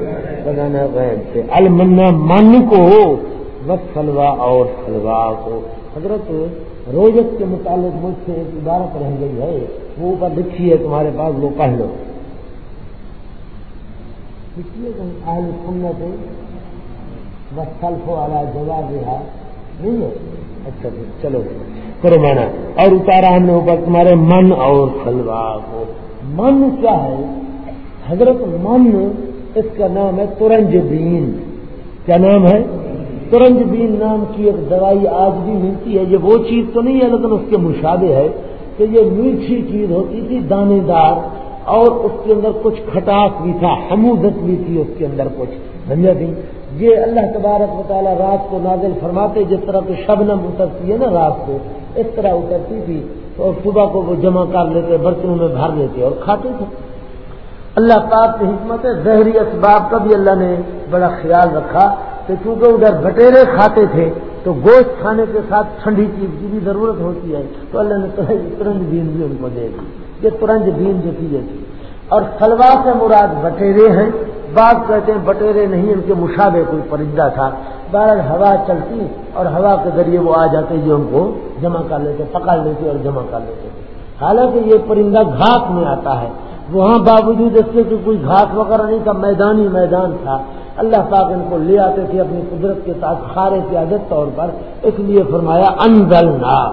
خزانہ غیب سے۔ المنا من کو، بس سلوا اور سلوا کو۔ حضرت روزت کے متعلق مجھ سے ایک عبارت رہ گئی ہے، وہ اوپر لکھی ہے تمہارے پاس، وہ پڑھ لو۔ لکھیے اہل سنت بس سلف والا جواب رہا نہیں ہے؟ اچھا جی، چلو۔ کرو مانا اور اتارا ہم نے اوپر تمہارے من اور سلوا کو۔ من کیا ہے؟ حضرت من اس کا نام ہے ترنج بین کیا نام ہے؟ ترنج بین نام کی ایک دوائی آج بھی ملتی ہے۔ یہ وہ چیز تو نہیں ہے، لیکن اس کے مشابے ہے کہ یہ میٹھی چیز ہوتی تھی دانے دار اور اس کے اندر کچھ کھٹاس بھی تھا، حمودت بھی تھی اس کے اندر کچھ۔ سمجھا تھی یہ اللہ تبارک و تعالیٰ رات کو نازل فرماتے، جس طرح کی شبنم اترتی ہے نا رات کو، اس طرح اترتی تھی، اور صبح کو وہ جمع کر لیتے، برتنوں میں بھر لیتے اور کھاتے تھے۔ اللہ پاک کی حکمت ہے، زہری اسباب کا بھی اللہ نے بڑا خیال رکھا کہ چونکہ ادھر بٹیرے کھاتے تھے تو گوشت کھانے کے ساتھ ٹھنڈی چیز کی بھی ضرورت ہوتی ہے، تو اللہ نے ترنج دین بھی ان کو دے دی۔ یہ ترنج دین جو تھی یہ تھی اور سلوا سے مراد بٹیرے ہیں۔ بعض کہتے ہیں بٹیرے نہیں، ان کے مشابے کوئی پرندہ تھا۔ بہرحال ہوا چلتی اور ہوا کے ذریعے وہ آ جاتے جو ان کو جمع کر لیتے، پکڑ لیتے اور جمع کر لیتے۔ حالانکہ یہ پرندہ گھاس میں آتا ہے۔ وہاں باوجود اس کے کہ کوئی گھاس وغیرہ نہیں تھا میدانی میدان تھا۔ اللہ پاک ان کو لے آتے تھے اپنی قدرت کے ساتھ، خارے عادت طور پر۔ اس لیے فرمایا، انزلنا۔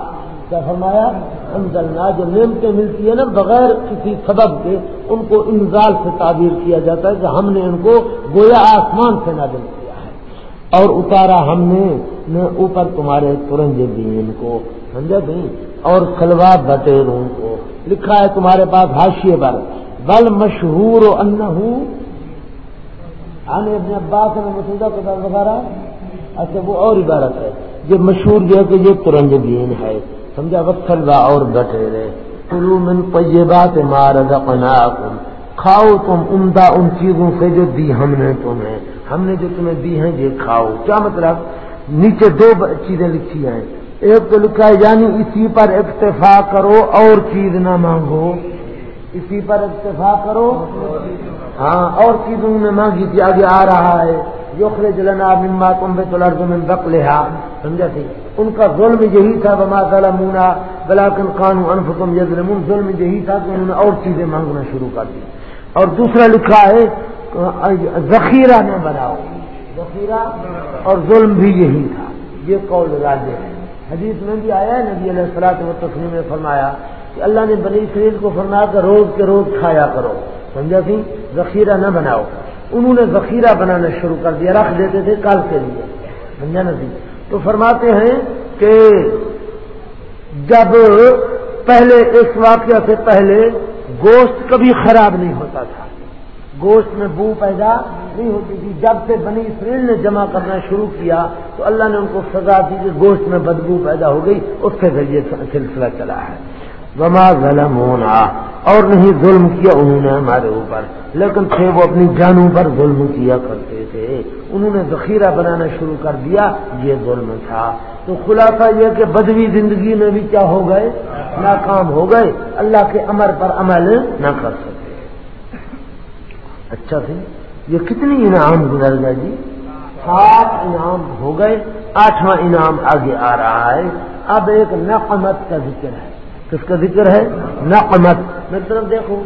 کیا فرمایا؟ انزلنا، جو نعمتیں ملتی ہے نا، بغیر کسی سبب کے ان کو انزال سے تعبیر کیا جاتا ہے کہ ہم نے ان کو گویا آسمان سے نازل کیا ہے۔ اور اتارا ہم نے اوپر تمہارے ترنج دین کو۔ سمجھا نہیں اور سلوا بٹیروں کو۔ لکھا ہے تمہارے پاس حاشیے پر، بل مشہور و ان آنے اپنے عباس نے مسودہ کتاب وغیرہ اچھا وہ اور عبارت ہے۔ یہ مشہور جو ہے کہ یہ ترنج دین ہے۔ سمجھا؟ وقت اور گٹے رہے کلو من طیبات ما رزقناکم۔ کھاؤ تم عمدہ ان چیزوں سے جو دی ہم نے تمہیں۔ ہم نے جو تمہیں دی ہیں، یہ کھاؤ۔ کیا مطلب؟ نیچے دو چیزیں لکھی ہیں۔ ایک تو لکھا ہے یعنی اسی پر اکتفا کرو اور چیز نہ مانگو۔ اسی پر اکتفا کرو۔ ہاں اور چیزوں میں مانگی تھی، آگے آ رہا ہے۔ یوخر جلنا مما تم بے تلر میں بک لہا سمجھا تھی؟ ان کا ظلم یہی تھا بما ظلمونا بلاکن قانون انفکم یظلمون۔ ظلم یہی تھا کہ انہوں نے اور چیزیں مانگنا شروع کر دی۔ اور دوسرا لکھا ہے، ذخیرہ نہ بناؤ۔ ذخیرہ اور ظلم بھی یہی تھا۔ یہ قول راجے ہے۔ حدیث میں بھی آیا ہے، نبی علیہ السلاط و تسلیم نے فرمایا کہ اللہ نے بنی شریف کو فرمایا کہ روز کے روز کھایا کرو۔ سمجھا سی؟ ذخیرہ نہ بناؤ۔ انہوں نے ذخیرہ بنانا شروع کر دیا، رکھ دیتے تھے کل کے لیے۔ سمجھا نا سی؟ تو فرماتے ہیں کہ جب پہلے، اس واقعہ سے پہلے گوشت کبھی خراب نہیں ہوتا تھا۔ گوشت میں بو پیدا نہیں ہوتی تھی۔ جب سے بنی اسرائیل نے جمع کرنا شروع کیا تو اللہ نے ان کو سزا دی کہ گوشت میں بدبو پیدا ہو گئی، اس سے ذریعے سلسلہ چلا ہے۔ وما ظلم ہونا اور نہیں ظلم کیا انہوں نے ہمارے اوپر، لیکن تھے وہ اپنی جانوں پر ظلم کیا کرتے تھے۔ انہوں نے ذخیرہ بنانا شروع کر دیا، یہ ظلم تھا۔ تو خلاصہ یہ کہ بدوی زندگی میں بھی کیا ہو گئے؟ ناکام ہو گئے۔ اللہ کے امر پر عمل نہ کر سکے۔ اچھا سی۔ یہ کتنی انعام گزر گئے جی؟ سات انعام ہو گئے، آٹھواں انعام آگے آ رہا ہے۔ اب ایک نقمت کا ذکر ہے۔ کس کا ذکر ہے؟ نقمت۔ میری طرف دیکھو۔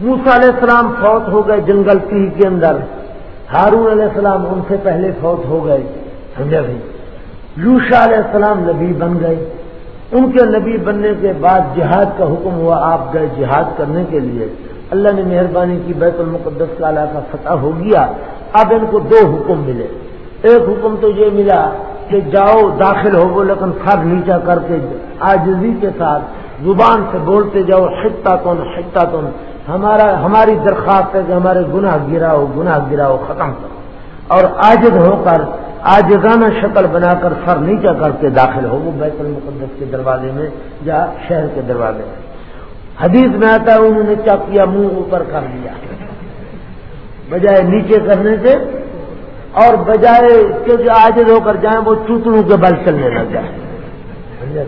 موسا علیہ السلام فوت ہو گئے جنگل پی کے اندر۔ ہارون علیہ السلام ان سے پہلے فوت ہو گئے۔ سمجھا جی؟ بھائی یوشا علیہ السلام نبی بن گئے۔ ان کے نبی بننے کے بعد جہاد کا حکم ہوا۔ آپ گئے جہاد کرنے کے لیے۔ اللہ نے مہربانی کی بیت المقدس کا علاقہ فتح ہو گیا، اب ان کو دو حکم ملے۔ ایک حکم تو یہ ملا کہ جاؤ داخل ہو لیکن سر نیچا کر کے آجزی کے ساتھ زبان سے بولتے جاؤ خطہ کون خطہ کون ہمارا، ہماری درخواست ہے کہ ہمارے گناہ گراؤ گناہ گراؤ، ختم کرو۔ اور آجد ہو کر آجزانہ شکل بنا کر سر نیچا کر کے داخل ہو وہ بیت المقدس کے دروازے میں یا شہر کے دروازے میں۔ حدیث میں آتا ہے انہوں نے کیا کیا منہ اوپر کر لیا۔ بجائے نیچے کرنے سے اور بجائے کے جو آج ہو کر جائیں وہ چوتڑوں کے بل چلنے لگ جائے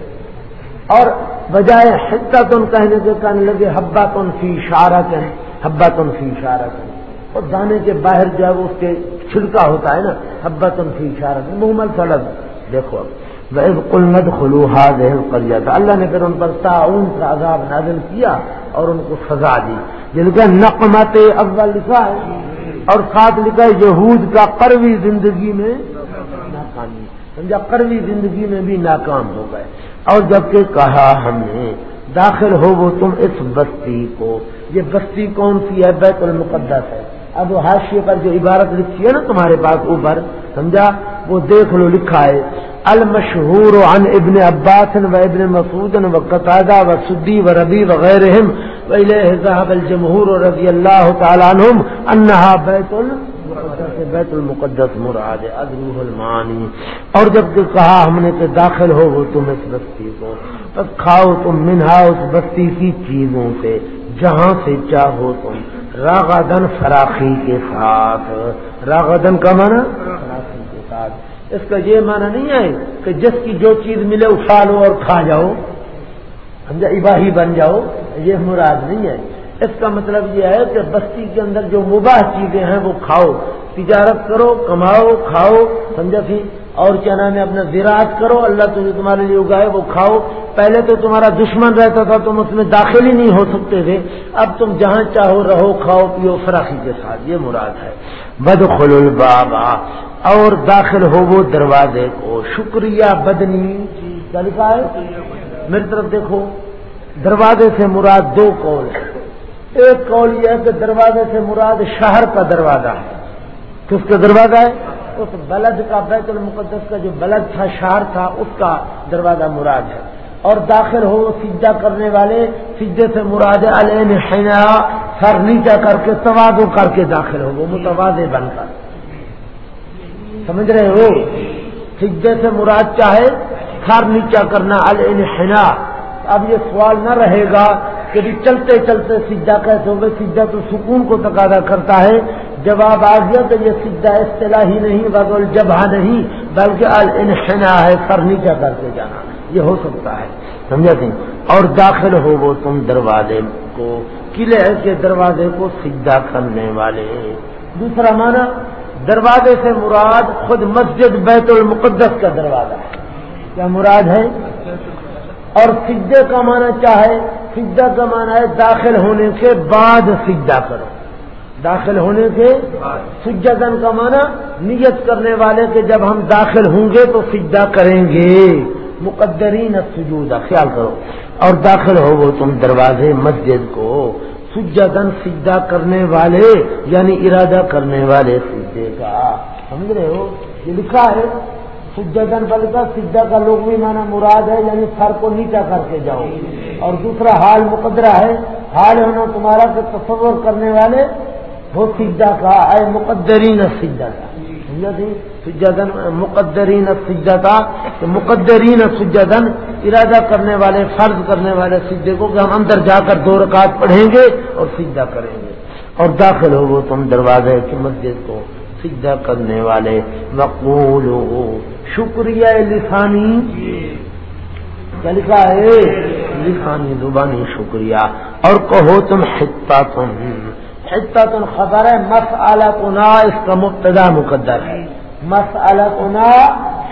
اور بجائے حقہ تن کہنے کے کہنے لگے ہبا تن فی اشارہ کہیں ہبا تن فی اشارہ کہیں اور دانے کے باہر جو ہے وہ اس کے چھلکا ہوتا ہے نا ہبا تن فی اشارہ محمد سڑک دیکھو اب۔ وہ کلمد خلو ہاد اللہ نے پھر ان پر تعاون کا عذاب نازل کیا اور ان کو سزا دی۔ جن کا نقمت اول لکھا ہے اور ساتھ لکھا ہے یہود کا پروی زندگی میں ناکامی۔ سمجھا؟ کروی زندگی میں بھی ناکام ہو گئے۔ اور جبکہ کہا ہم نے، داخل ہو وہ تم اس بستی کو۔ یہ بستی کون سی ہے؟ بیت المقدس ہے۔ اب وہ حاشیے پر جو عبارت لکھی ہے نا تمہارے پاس اوپر، سمجھا؟ وہ دیکھ لو، لکھا ہے۔ المشہور عن ابن عباس و ابن مسعود و قطادہ و سدی و ربی وغیرہ الجمہور رضی اللہ تعالیٰ عنہم انہا بیت المقدس بیت المقدس مراد ادروح المانی اور جب کہا ہم نے کہ داخل ہو وہ تم اس بستی کو، بس کھاؤ تم، منہا اس بستی کی چیزوں سے، جہاں سے چاہو تم۔ راغدن فراخی کے ساتھ۔ راغدن کا مانا فراخی کے ساتھ۔ اس کا یہ مانا نہیں ہے کہ جس کی جو چیز ملے اٹھا لو اور کھا جاؤ۔ سمجھا؟ اباہی بن جاؤ۔ یہ مراد نہیں ہے۔ اس کا مطلب یہ ہے کہ بستی کے اندر جو مباح چیزیں ہیں وہ کھاؤ۔ تجارت کرو، کماؤ، کھاؤ۔ سمجھا سی اور کیا نام ہے؟ اپنا زراعت کرو۔ اللہ تجھے تمہارے لیے اگائے، وہ کھاؤ۔ پہلے تو تمہارا دشمن رہتا تھا، تم اس میں داخل ہی نہیں ہو سکتے تھے۔ اب تم جہاں چاہو رہو، کھاؤ، پیو، فراخی کے ساتھ۔ یہ مراد ہے۔ بد خل البابا۔ اور داخل ہو وہ دروازے کو۔ شکریہ بدنی جی۔ کیا لکھا ہے؟ میری طرف دیکھو۔ دروازے سے مراد دو کال ہے ایک کال یہ ہے کہ دروازے سے مراد شہر کا دروازہ ہے۔ کس کا دروازہ ہے؟ اس بلد کا، بیت المقدس کا جو بلد تھا، شہر تھا، اس کا دروازہ مراد ہے۔ اور داخل ہو سجدہ کرنے والے، سجدے سے مراد علیہ سر نیچا کر کے توازو کر کے داخل ہو، وہ متوازے بن کر۔ سمجھ رہے ہو؟ سجدے سے مراد چاہے سر نیچا کرنا الحنا اب یہ سوال نہ رہے گا کہ جی چلتے چلتے سجدہ کیسے ہوگا سجدہ تو سکون کو تقاضا کرتا ہے۔ جواب آ گیا تو یہ سیدھا اصطلاحی نہیں بغول جبہ نہیں، بلکہ الحنا ہے سر نیچا کر کے جانا۔ یہ ہو سکتا ہے۔ سمجھا سی اور داخل ہو وہ تم دروازے کو، قلعے کے دروازے کو سیدھا کرنے والے۔ دوسرا معنی دروازے سے مراد خود مسجد بیت المقدس کا دروازہ ہے۔ کیا مراد ہے؟ اور سجدے کا معنی چاہے سجدہ کا معنی ہے داخل ہونے کے بعد سجدہ کرو۔ داخل ہونے سے سجدن کا معنی نیت کرنے والے کہ جب ہم داخل ہوں گے تو سجدہ کریں گے۔ مقدرین سجودہ خیال کرو۔ اور داخل ہو وہ تم دروازے مسجد کو۔ سجدن سجدہ کرنے والے یعنی ارادہ کرنے والے سجدے کا۔ سمجھ رہے ہو؟ یہ لکھا ہے سجدن پر لکھا سجدہ کا لوگ بھی مانا مراد ہے یعنی سر کو نیچا کر کے جاؤ۔ اور دوسرا حال مقدرہ ہے، حال ہونا تمہارا کہ تصور کرنے والے، وہ سجدہ کا، اے مقدرین سجدہ کا۔ سمجھا تھی سجدن مقدرین سجدہ تھا کہ مقدرین سجدن ارادہ کرنے والے، فرض کرنے والے سجدے کو کہ ہم اندر جا کر دو رکعت پڑھیں گے اور سجدہ کریں گے۔ اور داخل ہو وہ تم دروازے کی مسجد کو سجدہ کرنے والے۔ مقبول ہو شکریہ لسانی۔ کیا لکھا ہے؟ لسانی، زبانی شکریہ۔ اور کہو تم حتا تم حتت خبر ہے مس اس کا مبتدا مقدر ہے۔ مس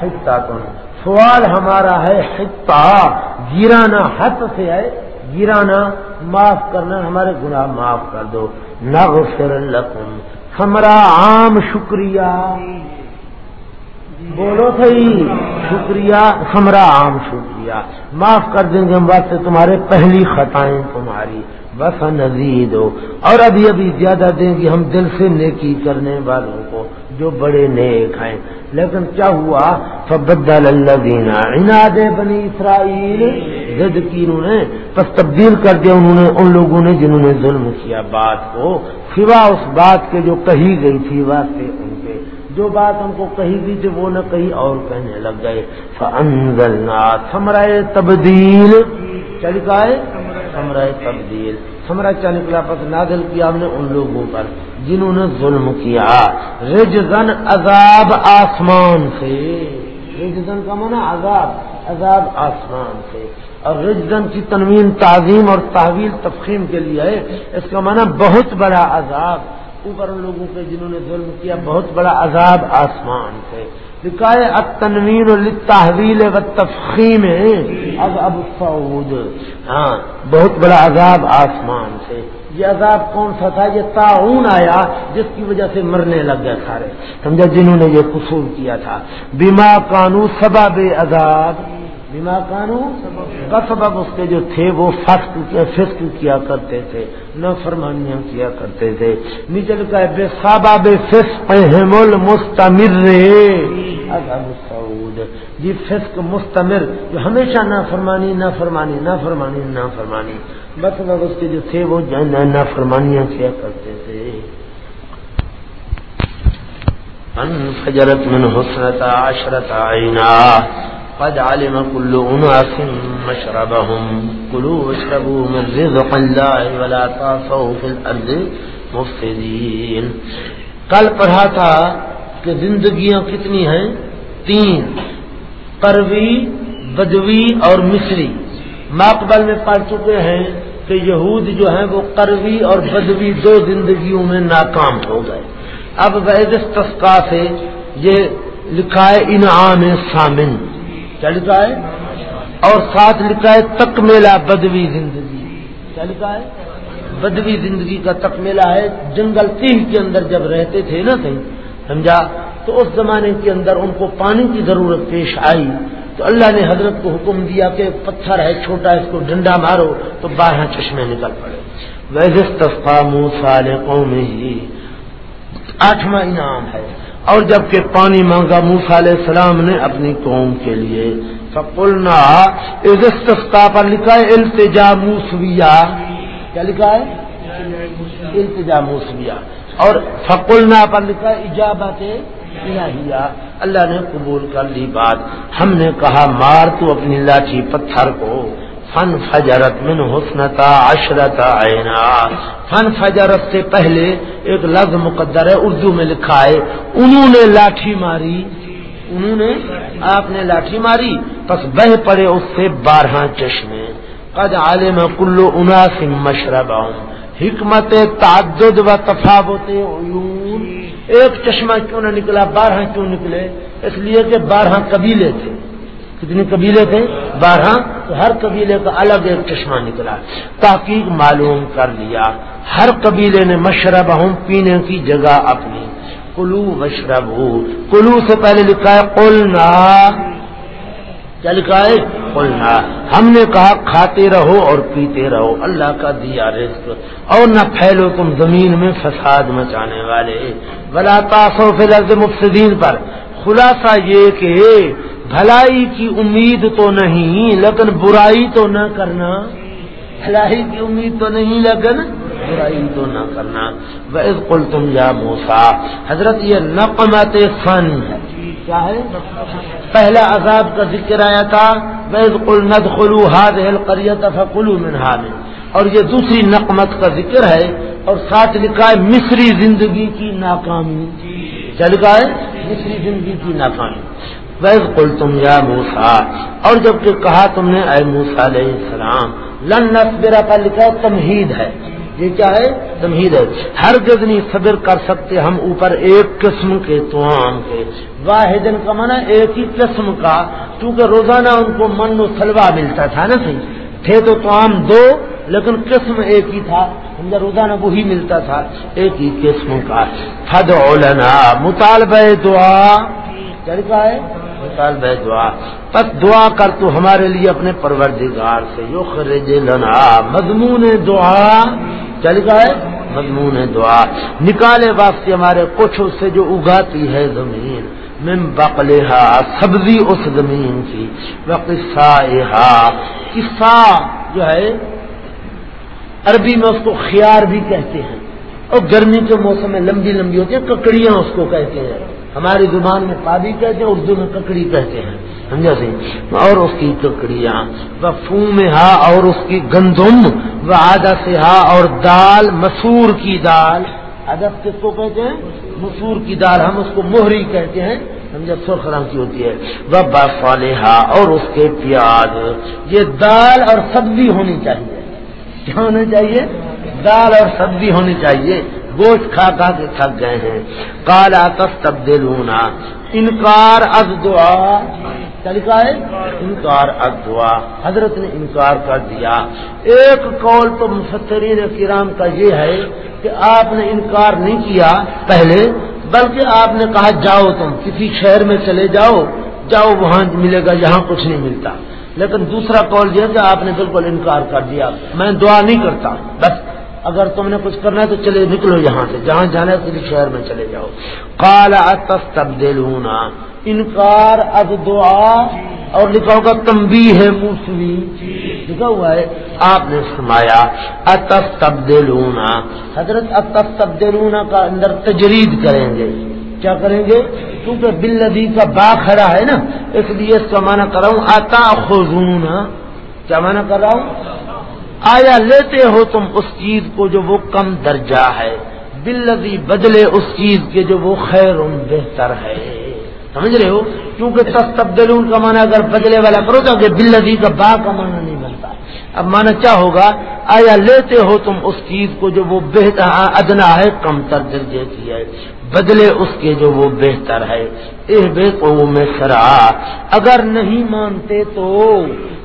حتت سوال ہمارا ہے حتا گرانا حت سے ہے۔ گرانا معاف کرنا، ہمارے گناہ معاف کر دو۔ نغفر لکم۔ ہمارا عام شکریہ۔ بولو صحیح۔ شکریہ، ہمارا عام شکریہ۔ معاف کر دیں گے ہم واسطے تمہارے پہلی خطائیں تمہاری۔ بس نزید ہو۔ اور ابھی ابھی زیادہ دیں گے ہم دل سے نیکی کرنے والوں کو۔ جو بڑے نیک ہیں۔ لیکن کیا ہوا؟ فبدل اللہ دینا عناد بنی اسرائیل زد کی انہوں نے بس تبدیل کر دیا انہوں نے ان لوگوں نے جنہوں نے ظلم کیا بات کو۔ سوا اس بات کے جو کہی گئی تھی، واسطے ان کے۔ جو بات ہم کو کہی گئی تھی، وہ نہ کہیں اور کہنے لگ گئے۔ فانزلنا ثمرائے تبدیل چل ہے سمرہ تبدیل سمرہ کیا نکلا پس نادل کیا ہم نے ان لوگوں پر جنہوں نے ظلم کیا۔ رجزن عذاب آسمان سے۔ رجزن کا مانا عذاب عذاب آسمان سے۔ اور رجزن کی تنوین، تعظیم اور تحویل، تفخیم کے لیے ہے۔ اس کا مانا بہت بڑا عذاب۔ اوپر ان لوگوں کے جنہوں نے ظلم کیا، بہت بڑا عذاب آسمان سے۔ لکھائے تنوین تحویل و تفخیم اب اب سعود ہاں بہت بڑا عذاب آسمان سے. یہ عذاب کون سا تھا؟ یہ تعاون آیا، جس کی وجہ سے مرنے لگ گئے سارے. سمجھا جنہوں نے یہ قصور کیا تھا؟ بیما قانو سبب عذاب. بیما قانون کا سبب اس کے جو تھے وہ فسق فسق کیا کرتے تھے نہ فرمانیاں کیا کرتے تھے۔ نیچے لکھا ہے، بے صابہ فسق مستمر جی فسق مستمر، جو ہمیشہ نہ فرمانی نہ فرمانی نہ فرمانی نہ فرمانی مطلب اس کے جو تھے وہ نہ فرمانیاں کیا کرتے تھے۔ فجرت من حسنتا عشرت عینا۔ قد علم كل اناس مشربهم. كلوا واشربوا من رزق الله ولا تعصوا في الارض مفسدين. کل پڑھا تھا کہ زندگیاں کتنی ہیں؟ تین. پروی بدوی اور مصری. ماقبل میں پڑھ چکے ہیں کہ یہود جو ہیں وہ کروی اور بدوی دو زندگیوں میں ناکام ہو گئے. اب وید تسکا سے یہ لکھا ہے انعام سامن. کیا لکھا ہے اور ساتھ لکھا ہے تکمیلا بدوی زندگی۔ کیا لکھا ہے بدوی زندگی کا تکمیلا ہے۔ جنگل تین کے اندر جب رہتے تھے نا کہیں، سمجھا؟ تو اس زمانے کے اندر ان کو پانی کی ضرورت پیش آئی۔ تو اللہ نے حضرت کو حکم دیا کہ پتھر ہے، چھوٹا اس کو ڈنڈا مارو۔ تو بارہ چشمے نکل پڑے۔ ویسے تفقا منہ قوم ہی آٹھواں انعام ہے۔ اور جبکہ پانی مانگا موسا علیہ السلام نے اپنی قوم کے لیے، فقلنا استفتا پر لکھا ہے، التجا موسویا کیا لکھا ہے؟ التجا موسویا اور فقلنا پر لکھا ہے ایجابت اللہ نے قبول کر لی بات۔ ہم نے کہا، مار تو اپنی لاٹھی پتھر کو۔ فن فجرت من حسنتا عشرت عینا. فن فجرت سے پہلے ایک لفظ مقدر ہے اردو میں لکھا ہے، انہوں نے لاٹھی ماری۔ انہوں نے آپ نے لاٹھی ماری، پس بہ پڑے اس سے بارہ چشمے۔ قد عالم کلو اناس مشرب حکمت تعدد و تفاوت عیون۔ ایک چشمہ کیوں نہ نکلا بارہ کیوں نکلے؟ اس لیے کہ بارہ قبیلے تھے۔ کتنے قبیلے تھے؟ بارہ ہر قبیلے کا الگ ایک چشمہ نکلا۔ تحقیق معلوم کر لیا۔ ہر قبیلے نے مشرب ہوں پینے کی جگہ اپنی۔ کلو مشرب کلو سے پہلے لکھا ہے، قلنا۔ کیا لکھا ہے؟ قلنا۔ ہم نے کہا، کھاتے رہو اور پیتے رہو۔ اللہ کا دیا رزق۔ اور نہ پھیلو تم زمین میں فساد مچانے والے۔ بلا تاسو فی لفظ مفسدین پر۔ خلاصہ یہ کہ بھلائی کی امید تو نہیں، لیکن برائی تو نہ کرنا۔ بھلائی کی امید تو نہیں، لیکن برائی تو نہ کرنا۔ ویز کل تم یا موسا حضرت یہ نقمت فانی ہے۔ کیا ہے پہلا عذاب کا ذکر آیا تھا۔ ویز کل ند خلو ہاد کریت فلو منہا میں اور یہ دوسری نقمت کا ذکر ہے۔ اور ساتھ لکھا ہے، مصری زندگی کی ناکامی۔ کیا لکھا ہے مصری زندگی کی ناکامی۔ ویز کل تم یا موسا اور جبکہ کہا تم نے، اے موسا علیہ السلام، لن نصبرا کا لکھا تمہید ہے۔ یہ کیا ہے؟ تمہید ہے۔ ہر گزنی صبر کر سکتے ہم اوپر ایک قسم کے توام کے۔ واحد کا منع ایک ہی قسم کا، کیونکہ روزانہ ان کو من و سلوا ملتا تھا نا صحیح تھے تو توام دو، لیکن قسم ایک ہی تھا۔ ہم روزانہ وہی ملتا تھا، ایک ہی قسم کا۔ فد مطالبہ دعا۔ یعنی کیا ہے؟ طالب دعا۔ پس دعا کر تو ہمارے لیے اپنے پروردگار سے۔ یو خرج لنا مضمون دعا۔ چل گئے مضمون دعا۔ نکالے واسطے ہمارے کچھ اس سے جو اگاتی ہے زمین۔ من بقلہا، سبزی اس زمین کی۔ قصہ قصہ جو ہے، عربی میں اس کو خیار بھی کہتے ہیں۔ اور گرمی کے موسم میں لمبی لمبی ہوتی ہیں، ککڑیاں اس کو کہتے ہیں۔ ہماری زبان میں پادی کہتے ہیں، اردو میں ککڑی کہتے ہیں۔ سمجھا سی؟ اور اس کی ککڑیاں، وہ فون ہا اور اس کی گندم، وہ آدھا سے ہا اور دال، مسور کی دال۔ ادب کس کو کہتے ہیں؟ مسور کی دال، ہم اس کو موہری کہتے ہیں۔ سمجھا، سرخ رنگ کی ہوتی ہے۔ وہ بفالحا اور اس کے پیاز۔ یہ دال اور سبزی ہونی چاہیے۔ کیا ہونا چاہیے؟ دال اور سبزی ہونی چاہیے۔ گوشت کھا کھا کے تھک گئے ہیں۔ کالا تب انکار از دعا۔ کیا لکھا ہے؟ انکار ادوا حضرت نے انکار کر دیا۔ ایک قول تو مفترین کرام کا یہ ہے کہ آپ نے انکار نہیں کیا پہلے، بلکہ آپ نے کہا جاؤ تم، کسی شہر میں چلے جاؤ جاؤ وہاں ملے گا، یہاں کچھ نہیں ملتا۔ لیکن دوسرا قول یہ کہ آپ نے بالکل انکار کر دیا۔ میں دعا نہیں کرتا، بس۔ اگر تم نے کچھ کرنا ہے تو چلے نکلو یہاں سے، جہاں جانا ہے کسی شہر میں چلے جاؤ۔ کالا تب انکار اب دعا اور لکھا ہوگا تمبی ہے موسمی لکھا ہوا ہے، آپ نے سمایا اتف تبدیلونا حضرت اتف تبدیلونا کا اندر تجرید کریں گے۔ کیا کریں گے؟ کیونکہ بل ندی کا با کھڑا ہے نا، اس لیے اس کا مانا کر رہا ہوں آتا خوزون کیا مانا کر رہا ہوں؟ آیا لیتے ہو تم اس چیز کو جو وہ کم درجہ ہے؟ بل بدلے اس چیز کے جو وہ خیر بہتر ہے۔ سمجھ رہے ہو؟ کیونکہ تب تبدیلون کا مانا اگر بدلے والا کرو تو کہ بل کا با کا مانا نہیں بنتا۔ اب مانا کیا ہوگا؟ آیا لیتے ہو تم اس چیز کو جو وہ بہتر ادنا ہے، کم تر درجے کی ہے۔ بدلے اس کے جو وہ بہتر ہے۔ اے بے میں سرا اگر نہیں مانتے تو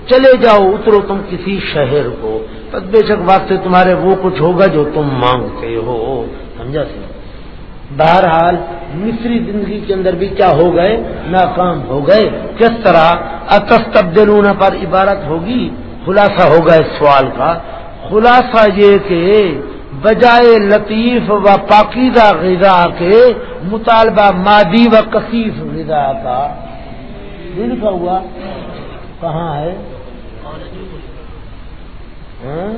چلے جاؤ، اترو تم کسی شہر کو۔ بس بے شک واسطے تمہارے وہ کچھ ہوگا جو تم مانگتے ہو۔ سمجھا سی؟ بہرحال، مصری زندگی کے اندر بھی کیا ہو گئے؟ ناکام ہو گئے۔ کس طرح؟ اتس تبدیلون پر عبارت ہوگی؟ خلاصہ ہوگا اس سوال کا۔ خلاصہ یہ کہ بجائے لطیف و پاکیزہ غذا کے، مطالبہ مادی و کثیف غذا کا۔ لکھا ہوا کہاں ہے؟ ہاں،,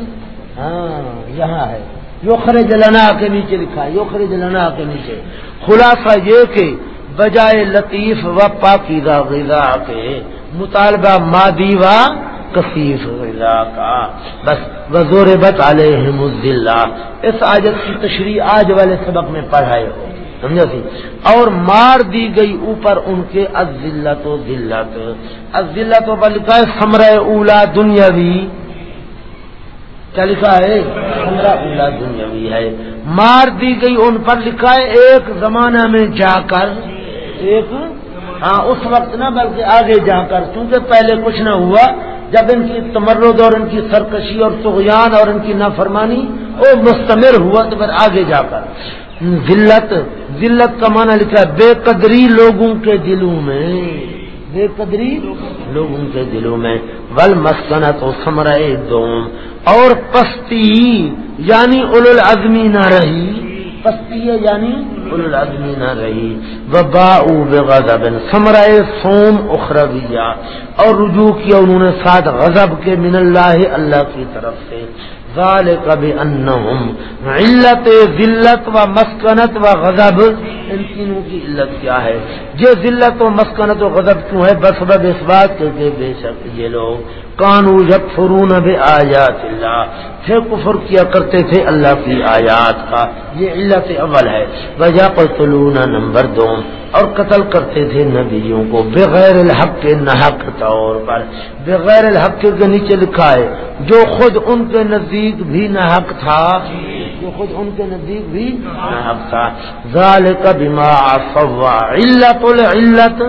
ہاں, یہاں ہے۔ یوخر جلنا کے نیچے لکھا ہے یوخر جلنا کے نیچے۔ خلاصہ یہ کہ بجائے لطیف و پاکیزہ غذا کے مطالبہ مادی و کثیف غذا کا۔ بس وزور بت علیہم الزلہ اس آجت کی تشریح آج والے سبق میں پڑھائے ہو۔ سمجھا سی؟ اور مار دی گئی اوپر ان کے ازلت و ذلت۔ ازلت و لکھا ہے سمرہ اولا دنیاوی۔ کیا لکھا ہے؟ سمرہ اولا دنیاوی ہے۔ مار دی گئی ان پر لکھا ہے ایک زمانہ میں جا کر۔ ایک؟ ہاں اس وقت نہ، بلکہ آگے جا کر۔ کیونکہ پہلے کچھ نہ ہوا۔ جب ان کی تمرد اور ان کی سرکشی اور سغیان اور ان کی نافرمانی وہ مستمر ہوا تو پھر آگے جا کر۔ ذلت ذلت کا معنی لکھا ہے بے قدری لوگوں کے دلوں میں بے قدری لوگوں کے دلوں میں ول مسکنت و سمرائے دوم اور پستی یعنی اول العظمی نہ رہی، پستی ہے یعنی اول العظمی نہ رہی وبا غضب سمرائے سوم اخرویہ، اور رجوع کیا انہوں نے ساتھ غضب کے من اللہ اللہ کی طرف سے۔ کبھی علت، ذلت و مسکنت و غضب، ان تینوں کی علت کیا ہے؟ یہ ذلت و مسکنت و غضب کیوں ہے؟ بس بب اس بات کے بے شک یہ لوگ کانو جب فرون آیات اللہ تھے کفر کیا کرتے تھے اللہ کی آیات کا. یہ علت اول ہے. وجہ پر نمبر دو. اور قتل کرتے تھے نبیوں کو بغیر الحق کے نحق طور پر. بغیر الحق کے نیچے لکھا ہے جو خود ان کے نزدیک بھی نحق تھا. جو خود ان کے نزدیک بھی نحق تھا. ذالک بما عصوا علت العلت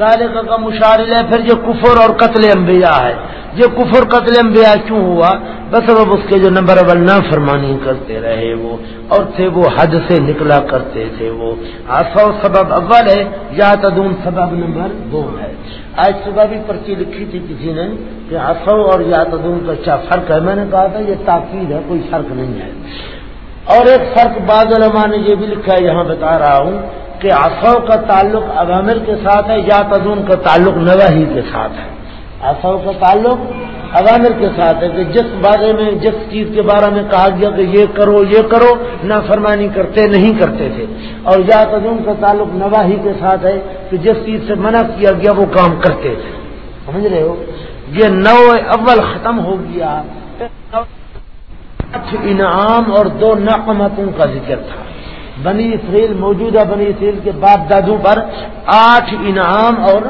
ذالک کا مشارل ہے، پھر یہ کفر اور قتل انبیاء ہے۔ یہ کفر قتل انبیاء کیوں ہوا؟ بس اب اس کے جو نمبر اول نہ فرمانی کرتے رہے وہ، اور تھے وہ حد سے نکلا کرتے تھے وہ۔ آسو سبب اول ہے، یا تدون سبب نمبر دو ہے۔ آج صبح بھی پرچی لکھی تھی کسی نے کہ آسو اور یا تدون کا کیا فرق ہے؟ میں نے کہا تھا یہ تاکید ہے، کوئی فرق نہیں ہے۔ اور ایک فرق بعض علماء نے یہ بھی لکھا ہے، یہاں بتا رہا ہوں کہ آسو کا تعلق عوامر کے ساتھ ہے، یا تدون کا تعلق نواحی کے ساتھ ہے۔ آسو کا تعلق عوامر کے ساتھ ہے کہ جس بارے میں، جس چیز کے بارے میں کہا گیا کہ یہ کرو یہ کرو نہ فرمانی کرتے نہیں کرتے تھے۔ اور یا تدون کا تعلق نواحی کے ساتھ ہے کہ جس چیز سے منع کیا گیا وہ کام کرتے تھے۔ سمجھ رہے ہو؟ یہ نو اول ختم ہو گیا۔ انعام اور دو نقمتوں کا ذکر تھا۔ بنی اسریل موجودہ بنی اسریل کے باپ دادوں پر آٹھ انعام اور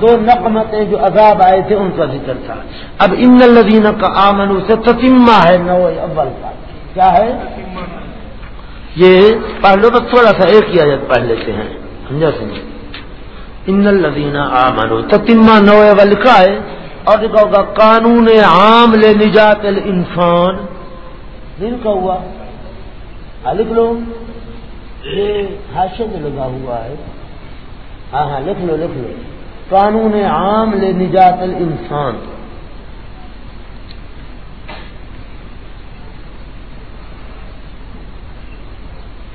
دو نقمتیں جو عذاب آئے تھے ان کا ذکر تھا۔ اب ان الدین کا آمن سے تتیمہ ہے نو اول کا۔ کیا ہے؟ یہ پہلو تو تھوڑا سا ایک ہی آیت پڑھ لیتے ہیں۔ سمجھا سمجھ ان الدینہ آ منو تتیما نوے و لکھا ہے۔ اور لکھا ہوگا قانون عام لے نجات الانسان۔ دن کا ہوا۔ لکھ لو۔ یہ حاشے میں لگا ہوا ہے۔ ہاں ہاں لکھ لو لکھ لو۔ قانون عام لے نجات الانسان۔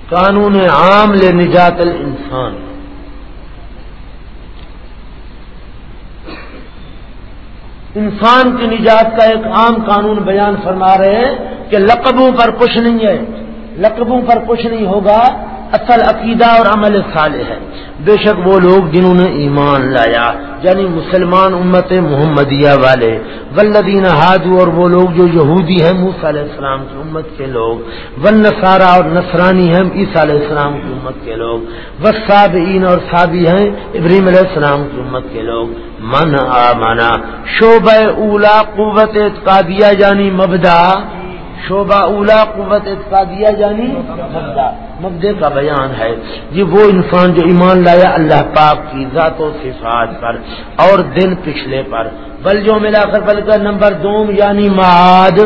قانون عام لے نجات الانسان۔ انسان کی نجات کا ایک عام قانون بیان فرما رہے ہیں کہ لقبوں پر کچھ نہیں ہے۔ لقبوں پر کچھ نہیں ہوگا۔ اصل عقیدہ اور عمل صالح ہے۔ بے شک وہ لوگ جنہوں نے ایمان لایا یعنی مسلمان امت محمدیہ والے۔ ولدین ہادو اور وہ لوگ جو یہودی ہیں، موسیٰ علیہ السلام کی امت کے لوگ۔ ون اور نصرانی ہیں، عیسیٰ علیہ السلام کی امت کے لوگ۔ وصابئین اور صابی ہیں، ابراہیم علیہ السلام کی امت کے لوگ۔ من آ شعبہ اولا قوت اعتقادیہ یعنی مبدا شعبہ اولا قوت اعتقادیہ یعنی مبدا مبدے کا بیان ہے یہ وہ انسان جو ایمان لایا اللہ پاک کی ذات و صفات پر اور دن پچھلے پر۔ بل جو ملا کر بل کر نمبر دوم یعنی ماد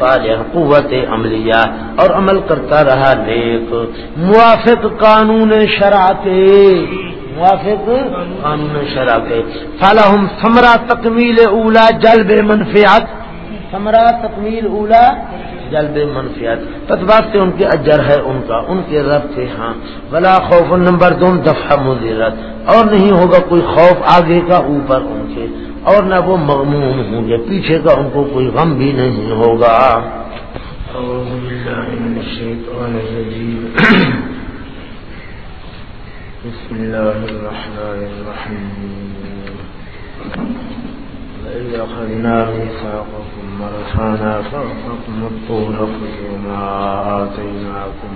صالح قوت عملیہ اور عمل کرتا رہا نیک۔ موافق قانون شرع کے موافق قانون شرع کے فلاحم ثمرہ تکمیل اولا جلب منفیات ثمرہ تکمیل اولا جلب منفیات تتبات سے ان کے اجر ہے ان کا، ان کے رب سے ہاں۔ بلا خوف نمبر دو دفعہ مزیرت اور نہیں ہوگا کوئی خوف آگے کا، اوپر ان کے۔ اور نہ وہ مغموم ہوں گے، پیچھے کا ان کو کوئی غم بھی نہیں ہوگا۔ بسم اللہ الرحمن الرحیم۔ أخذنا ميثاقكم ورفعنا فوقكم الطور خذوا ما آتيناكم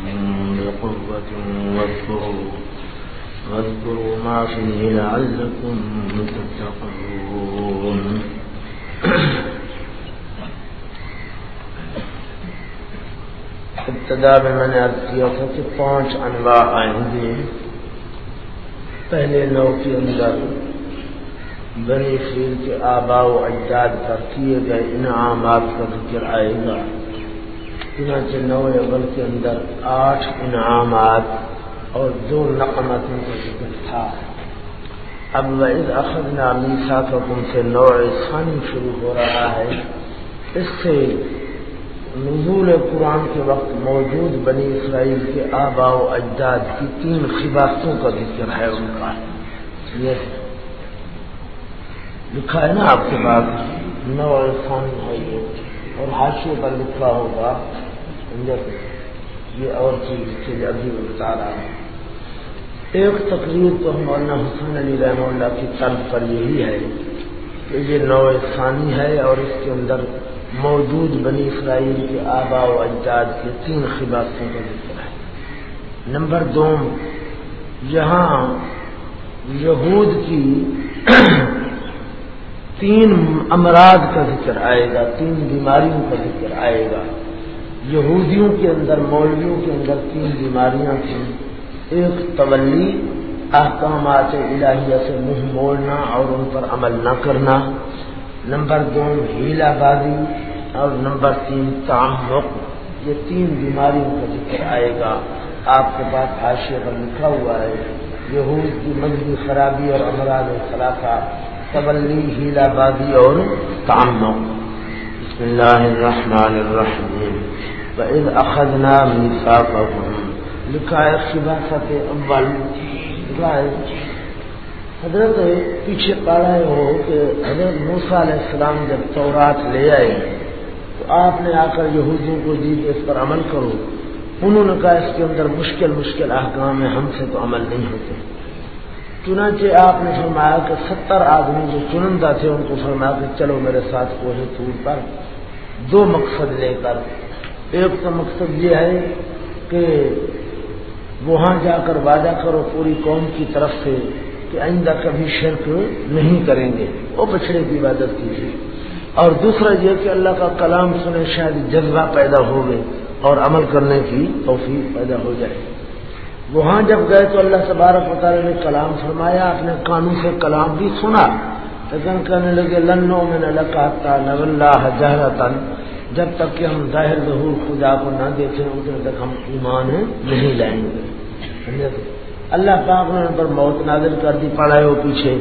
بقوة واذكروا واذكروا ما فيه لعلكم تتقون. ابتدا میں میں نے عرض کیا تھا کہ پانچ انواع آئیں گے۔ پہلے نو کے اندر بنی اسرائیل کے آبا و اجداد پر کیے گئے انعامات کا ذکر آئے گا۔ چنانچہ نو اول کے اندر آٹھ انعامات اور دو نقمتوں کا ذکر تھا۔ اب وز اخذ نامی ساتھوں سے نو ثانی شروع ہو رہا ہے۔ اس سے نزول قرآن کے وقت موجود بنی اسرائیل کے آبا و اجداد کی تین خباستوں کا ذکر ہے ان کا۔ یہ لکھا ہے نا آپ کے پاس؟ نو خان ہے۔ یہ اور حاشیے پر لکھا ہوگا یہ اور چیز چیز ابھی بتا رہا ہوں۔ ایک تقریر تو مولانا حسین علی رحمہ اللہ کی طرف پر یہی ہے کہ یہ نو ثانی ہے اور اس کے اندر موجود بنی اسرائیل کے آبا و اجداد کے تین خباستوں کا ذکر ہے۔ نمبر دو، یہاں یہود کی تین امراض کا ذکر آئے گا، تین بیماریوں کا ذکر آئے گا۔ یہودیوں کے اندر، مولویوں کے اندر تین بیماریاں تھیں۔ ایک تولی، احکامات الہیہ سے منہ موڑنا اور ان پر عمل نہ کرنا۔ نمبر دو ہیلا بازی۔ اور نمبر تین تعمق یہ تین بیماریوں کا ذکر آئے گا۔ آپ کے پاس حاشیے پر لکھا ہوا ہے، یہود کی مذہبی خرابی اور امراض خلافہ تبلی ہیلا بازی اور تعمق بسم اللہ الرحمن الرحیم. وإذ أخذنا ميثاقكم لکھا ہے خباست اول لکھا حضرت پیچھے پڑھا ہو کہ حضرت موسیٰ علیہ السلام جب تورات لے آئے، تو آپ نے آ کر یہودیوں کو جی دی کہ اس پر عمل کرو. انہوں نے کہا اس کے اندر مشکل مشکل احکام ہے ہم سے تو عمل نہیں ہوتے۔ چنانچہ آپ نے فرمایا کہ ستر آدمی جو چنندہ تھے ان کو فرمایا کہ چلو میرے ساتھ کوہ تور پر دو مقصد لے کر۔ ایک تو مقصد یہ ہے کہ وہاں جا کر وعدہ کرو پوری قوم کی طرف سے کہ آئندہ کبھی شرک نہیں کریں گے۔ وہ بچڑے کی عبادت کیجیے۔ اور دوسرا یہ کہ اللہ کا کلام سنے شاید جذبہ پیدا ہو گئے اور عمل کرنے کی توفیق پیدا ہو جائے۔ وہاں جب گئے تو اللہ تبارک و تعالیٰ نے کلام فرمایا اپنے قانون سے کلام بھی سنا۔ لیکن کہنے لگے لنو میں نہ لگاتا اللہ جہرتن جب تک کہ ہم ظاہر ظہور خدا کو نہ دیکھیں اتنے تک ہم ایمان نہیں لائیں گے۔ اللہ پاک نے ان پر موت نازل کر دی، پڑھائے ہو پیچھے۔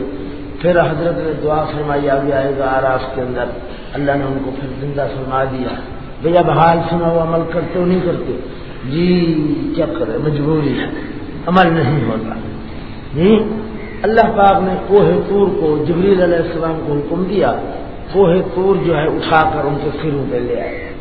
پھر حضرت نے دعا فرمائی، آگے آئے گا آراف کے اندر۔ اللہ نے ان کو پھر زندہ فرما دیا۔ بھائی اب حال سنا وہ عمل کرتے ہو، نہیں کرتے؟ جی کیا کرے؟ مجبوری ہے۔ عمل نہیں ہوتا۔ جی اللہ پاک نے کوہ تور کو جبریل علیہ السلام کو حکم دیا۔ کوہ تور جو ہے، اٹھا کر ان کے سروں پہ لے آئے۔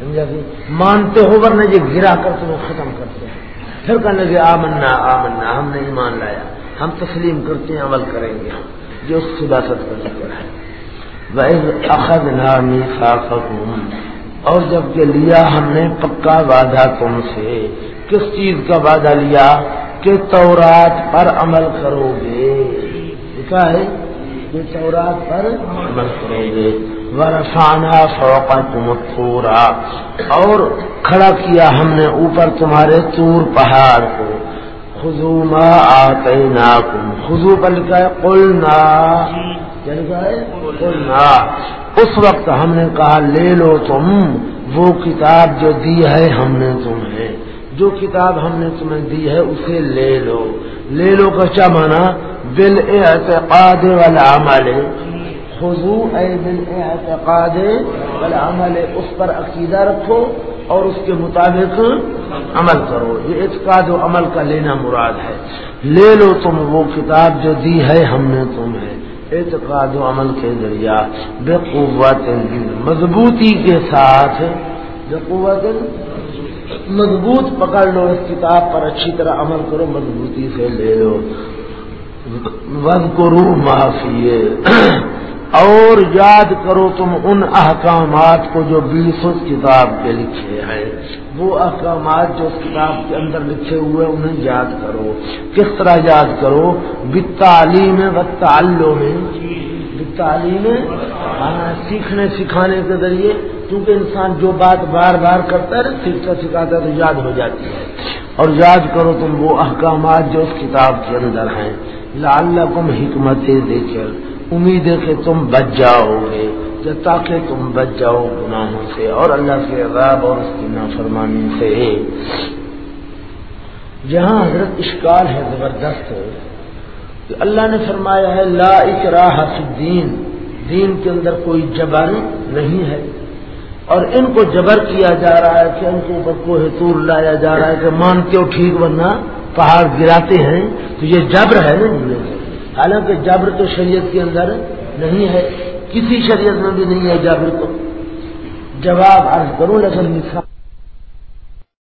سمجھا کہ مانتے ہو ورنہ یہ گرا کر تمہیں ختم کرتے ہیں۔ پھر کہنے لگے، آمنا آمنا، ہم نے ایمان لایا۔ ہم تسلیم کرتے ہیں، عمل کریں گے۔ ہم جو سداست کا ذکر ہے۔ اخذ نامی اور جبکہ لیا ہم نے، پکا وعدہ تم سے۔ کس چیز کا وعدہ لیا؟ کہ تورات پر عمل کرو گے۔ لکھا ہے، کہ تورات پر عمل کرو گے۔ ورفانہ فوقا تم تھورا اور کھڑا کیا ہم نے اوپر تمہارے تور پہاڑ کو۔ خزوما آتے نا کم خزو پر لکھا ہے؟ قلنا۔ اس وقت ہم نے کہا، لے لو تم وہ کتاب جو دی ہے ہم نے تمہیں۔ جو کتاب ہم نے تمہیں دی ہے اسے لے لو۔ لے لو کا کیا مانا بل اعتقاد والا عمل خزو اے بل اعتقاد والا عمل اس پر عقیدہ رکھو اور اس کے مطابق عمل کرو۔ یہ اعتقاد و عمل کا لینا مراد ہے۔ لے لو تم وہ کتاب جو دی ہے ہم نے تمہیں۔ اعتقاد و عمل کے ذریعہ بے قوت مضبوطی کے ساتھ، بے قوت مضبوط پکڑ لو اس کتاب پر، اچھی طرح عمل کرو، مضبوطی سے لے لو۔ ود کرو معافی اور یاد کرو تم ان احکامات کو جو بیس کتاب کے لکھے ہیں۔ وہ احکامات جو اس کتاب کے اندر لکھے ہوئے انہیں یاد کرو۔ کس طرح یاد کرو؟ بتعلیم و تعلم۔ میں تعلیم سیکھنے، سکھانے کے ذریعے۔ کیونکہ انسان جو بات بار بار کرتا ہے، سیکھتا، سکھاتا ہے تو یاد ہو جاتی ہے۔ اور یاد کرو تم وہ احکامات جو اس کتاب کے اندر ہیں۔ لال حکمت دے کر امید ہے کہ تم بچ جاؤ گے جب تاکہ تم بچ جاؤ گناہوں سے اور اللہ کے عذاب اور اس کی نافرمانی سے۔ جہاں حضرت اشکال ہے، زبردست کہ اللہ نے فرمایا ہے، لا اکراہ فی الدین، دین کے اندر کوئی جبر نہیں ہے۔ اور ان کو جبر کیا جا رہا ہے کہ ان کے اوپر کوہ تور لایا جا رہا ہے کہ مانتے ہو ٹھیک ورنہ پہاڑ گراتے ہیں، تو یہ جبر ہے نا حالانکہ جبر تو شریعت کے اندر نہیں ہے، کسی شریعت میں بھی نہیں ہے جبر تو جواب عرض کروں لیکن مثال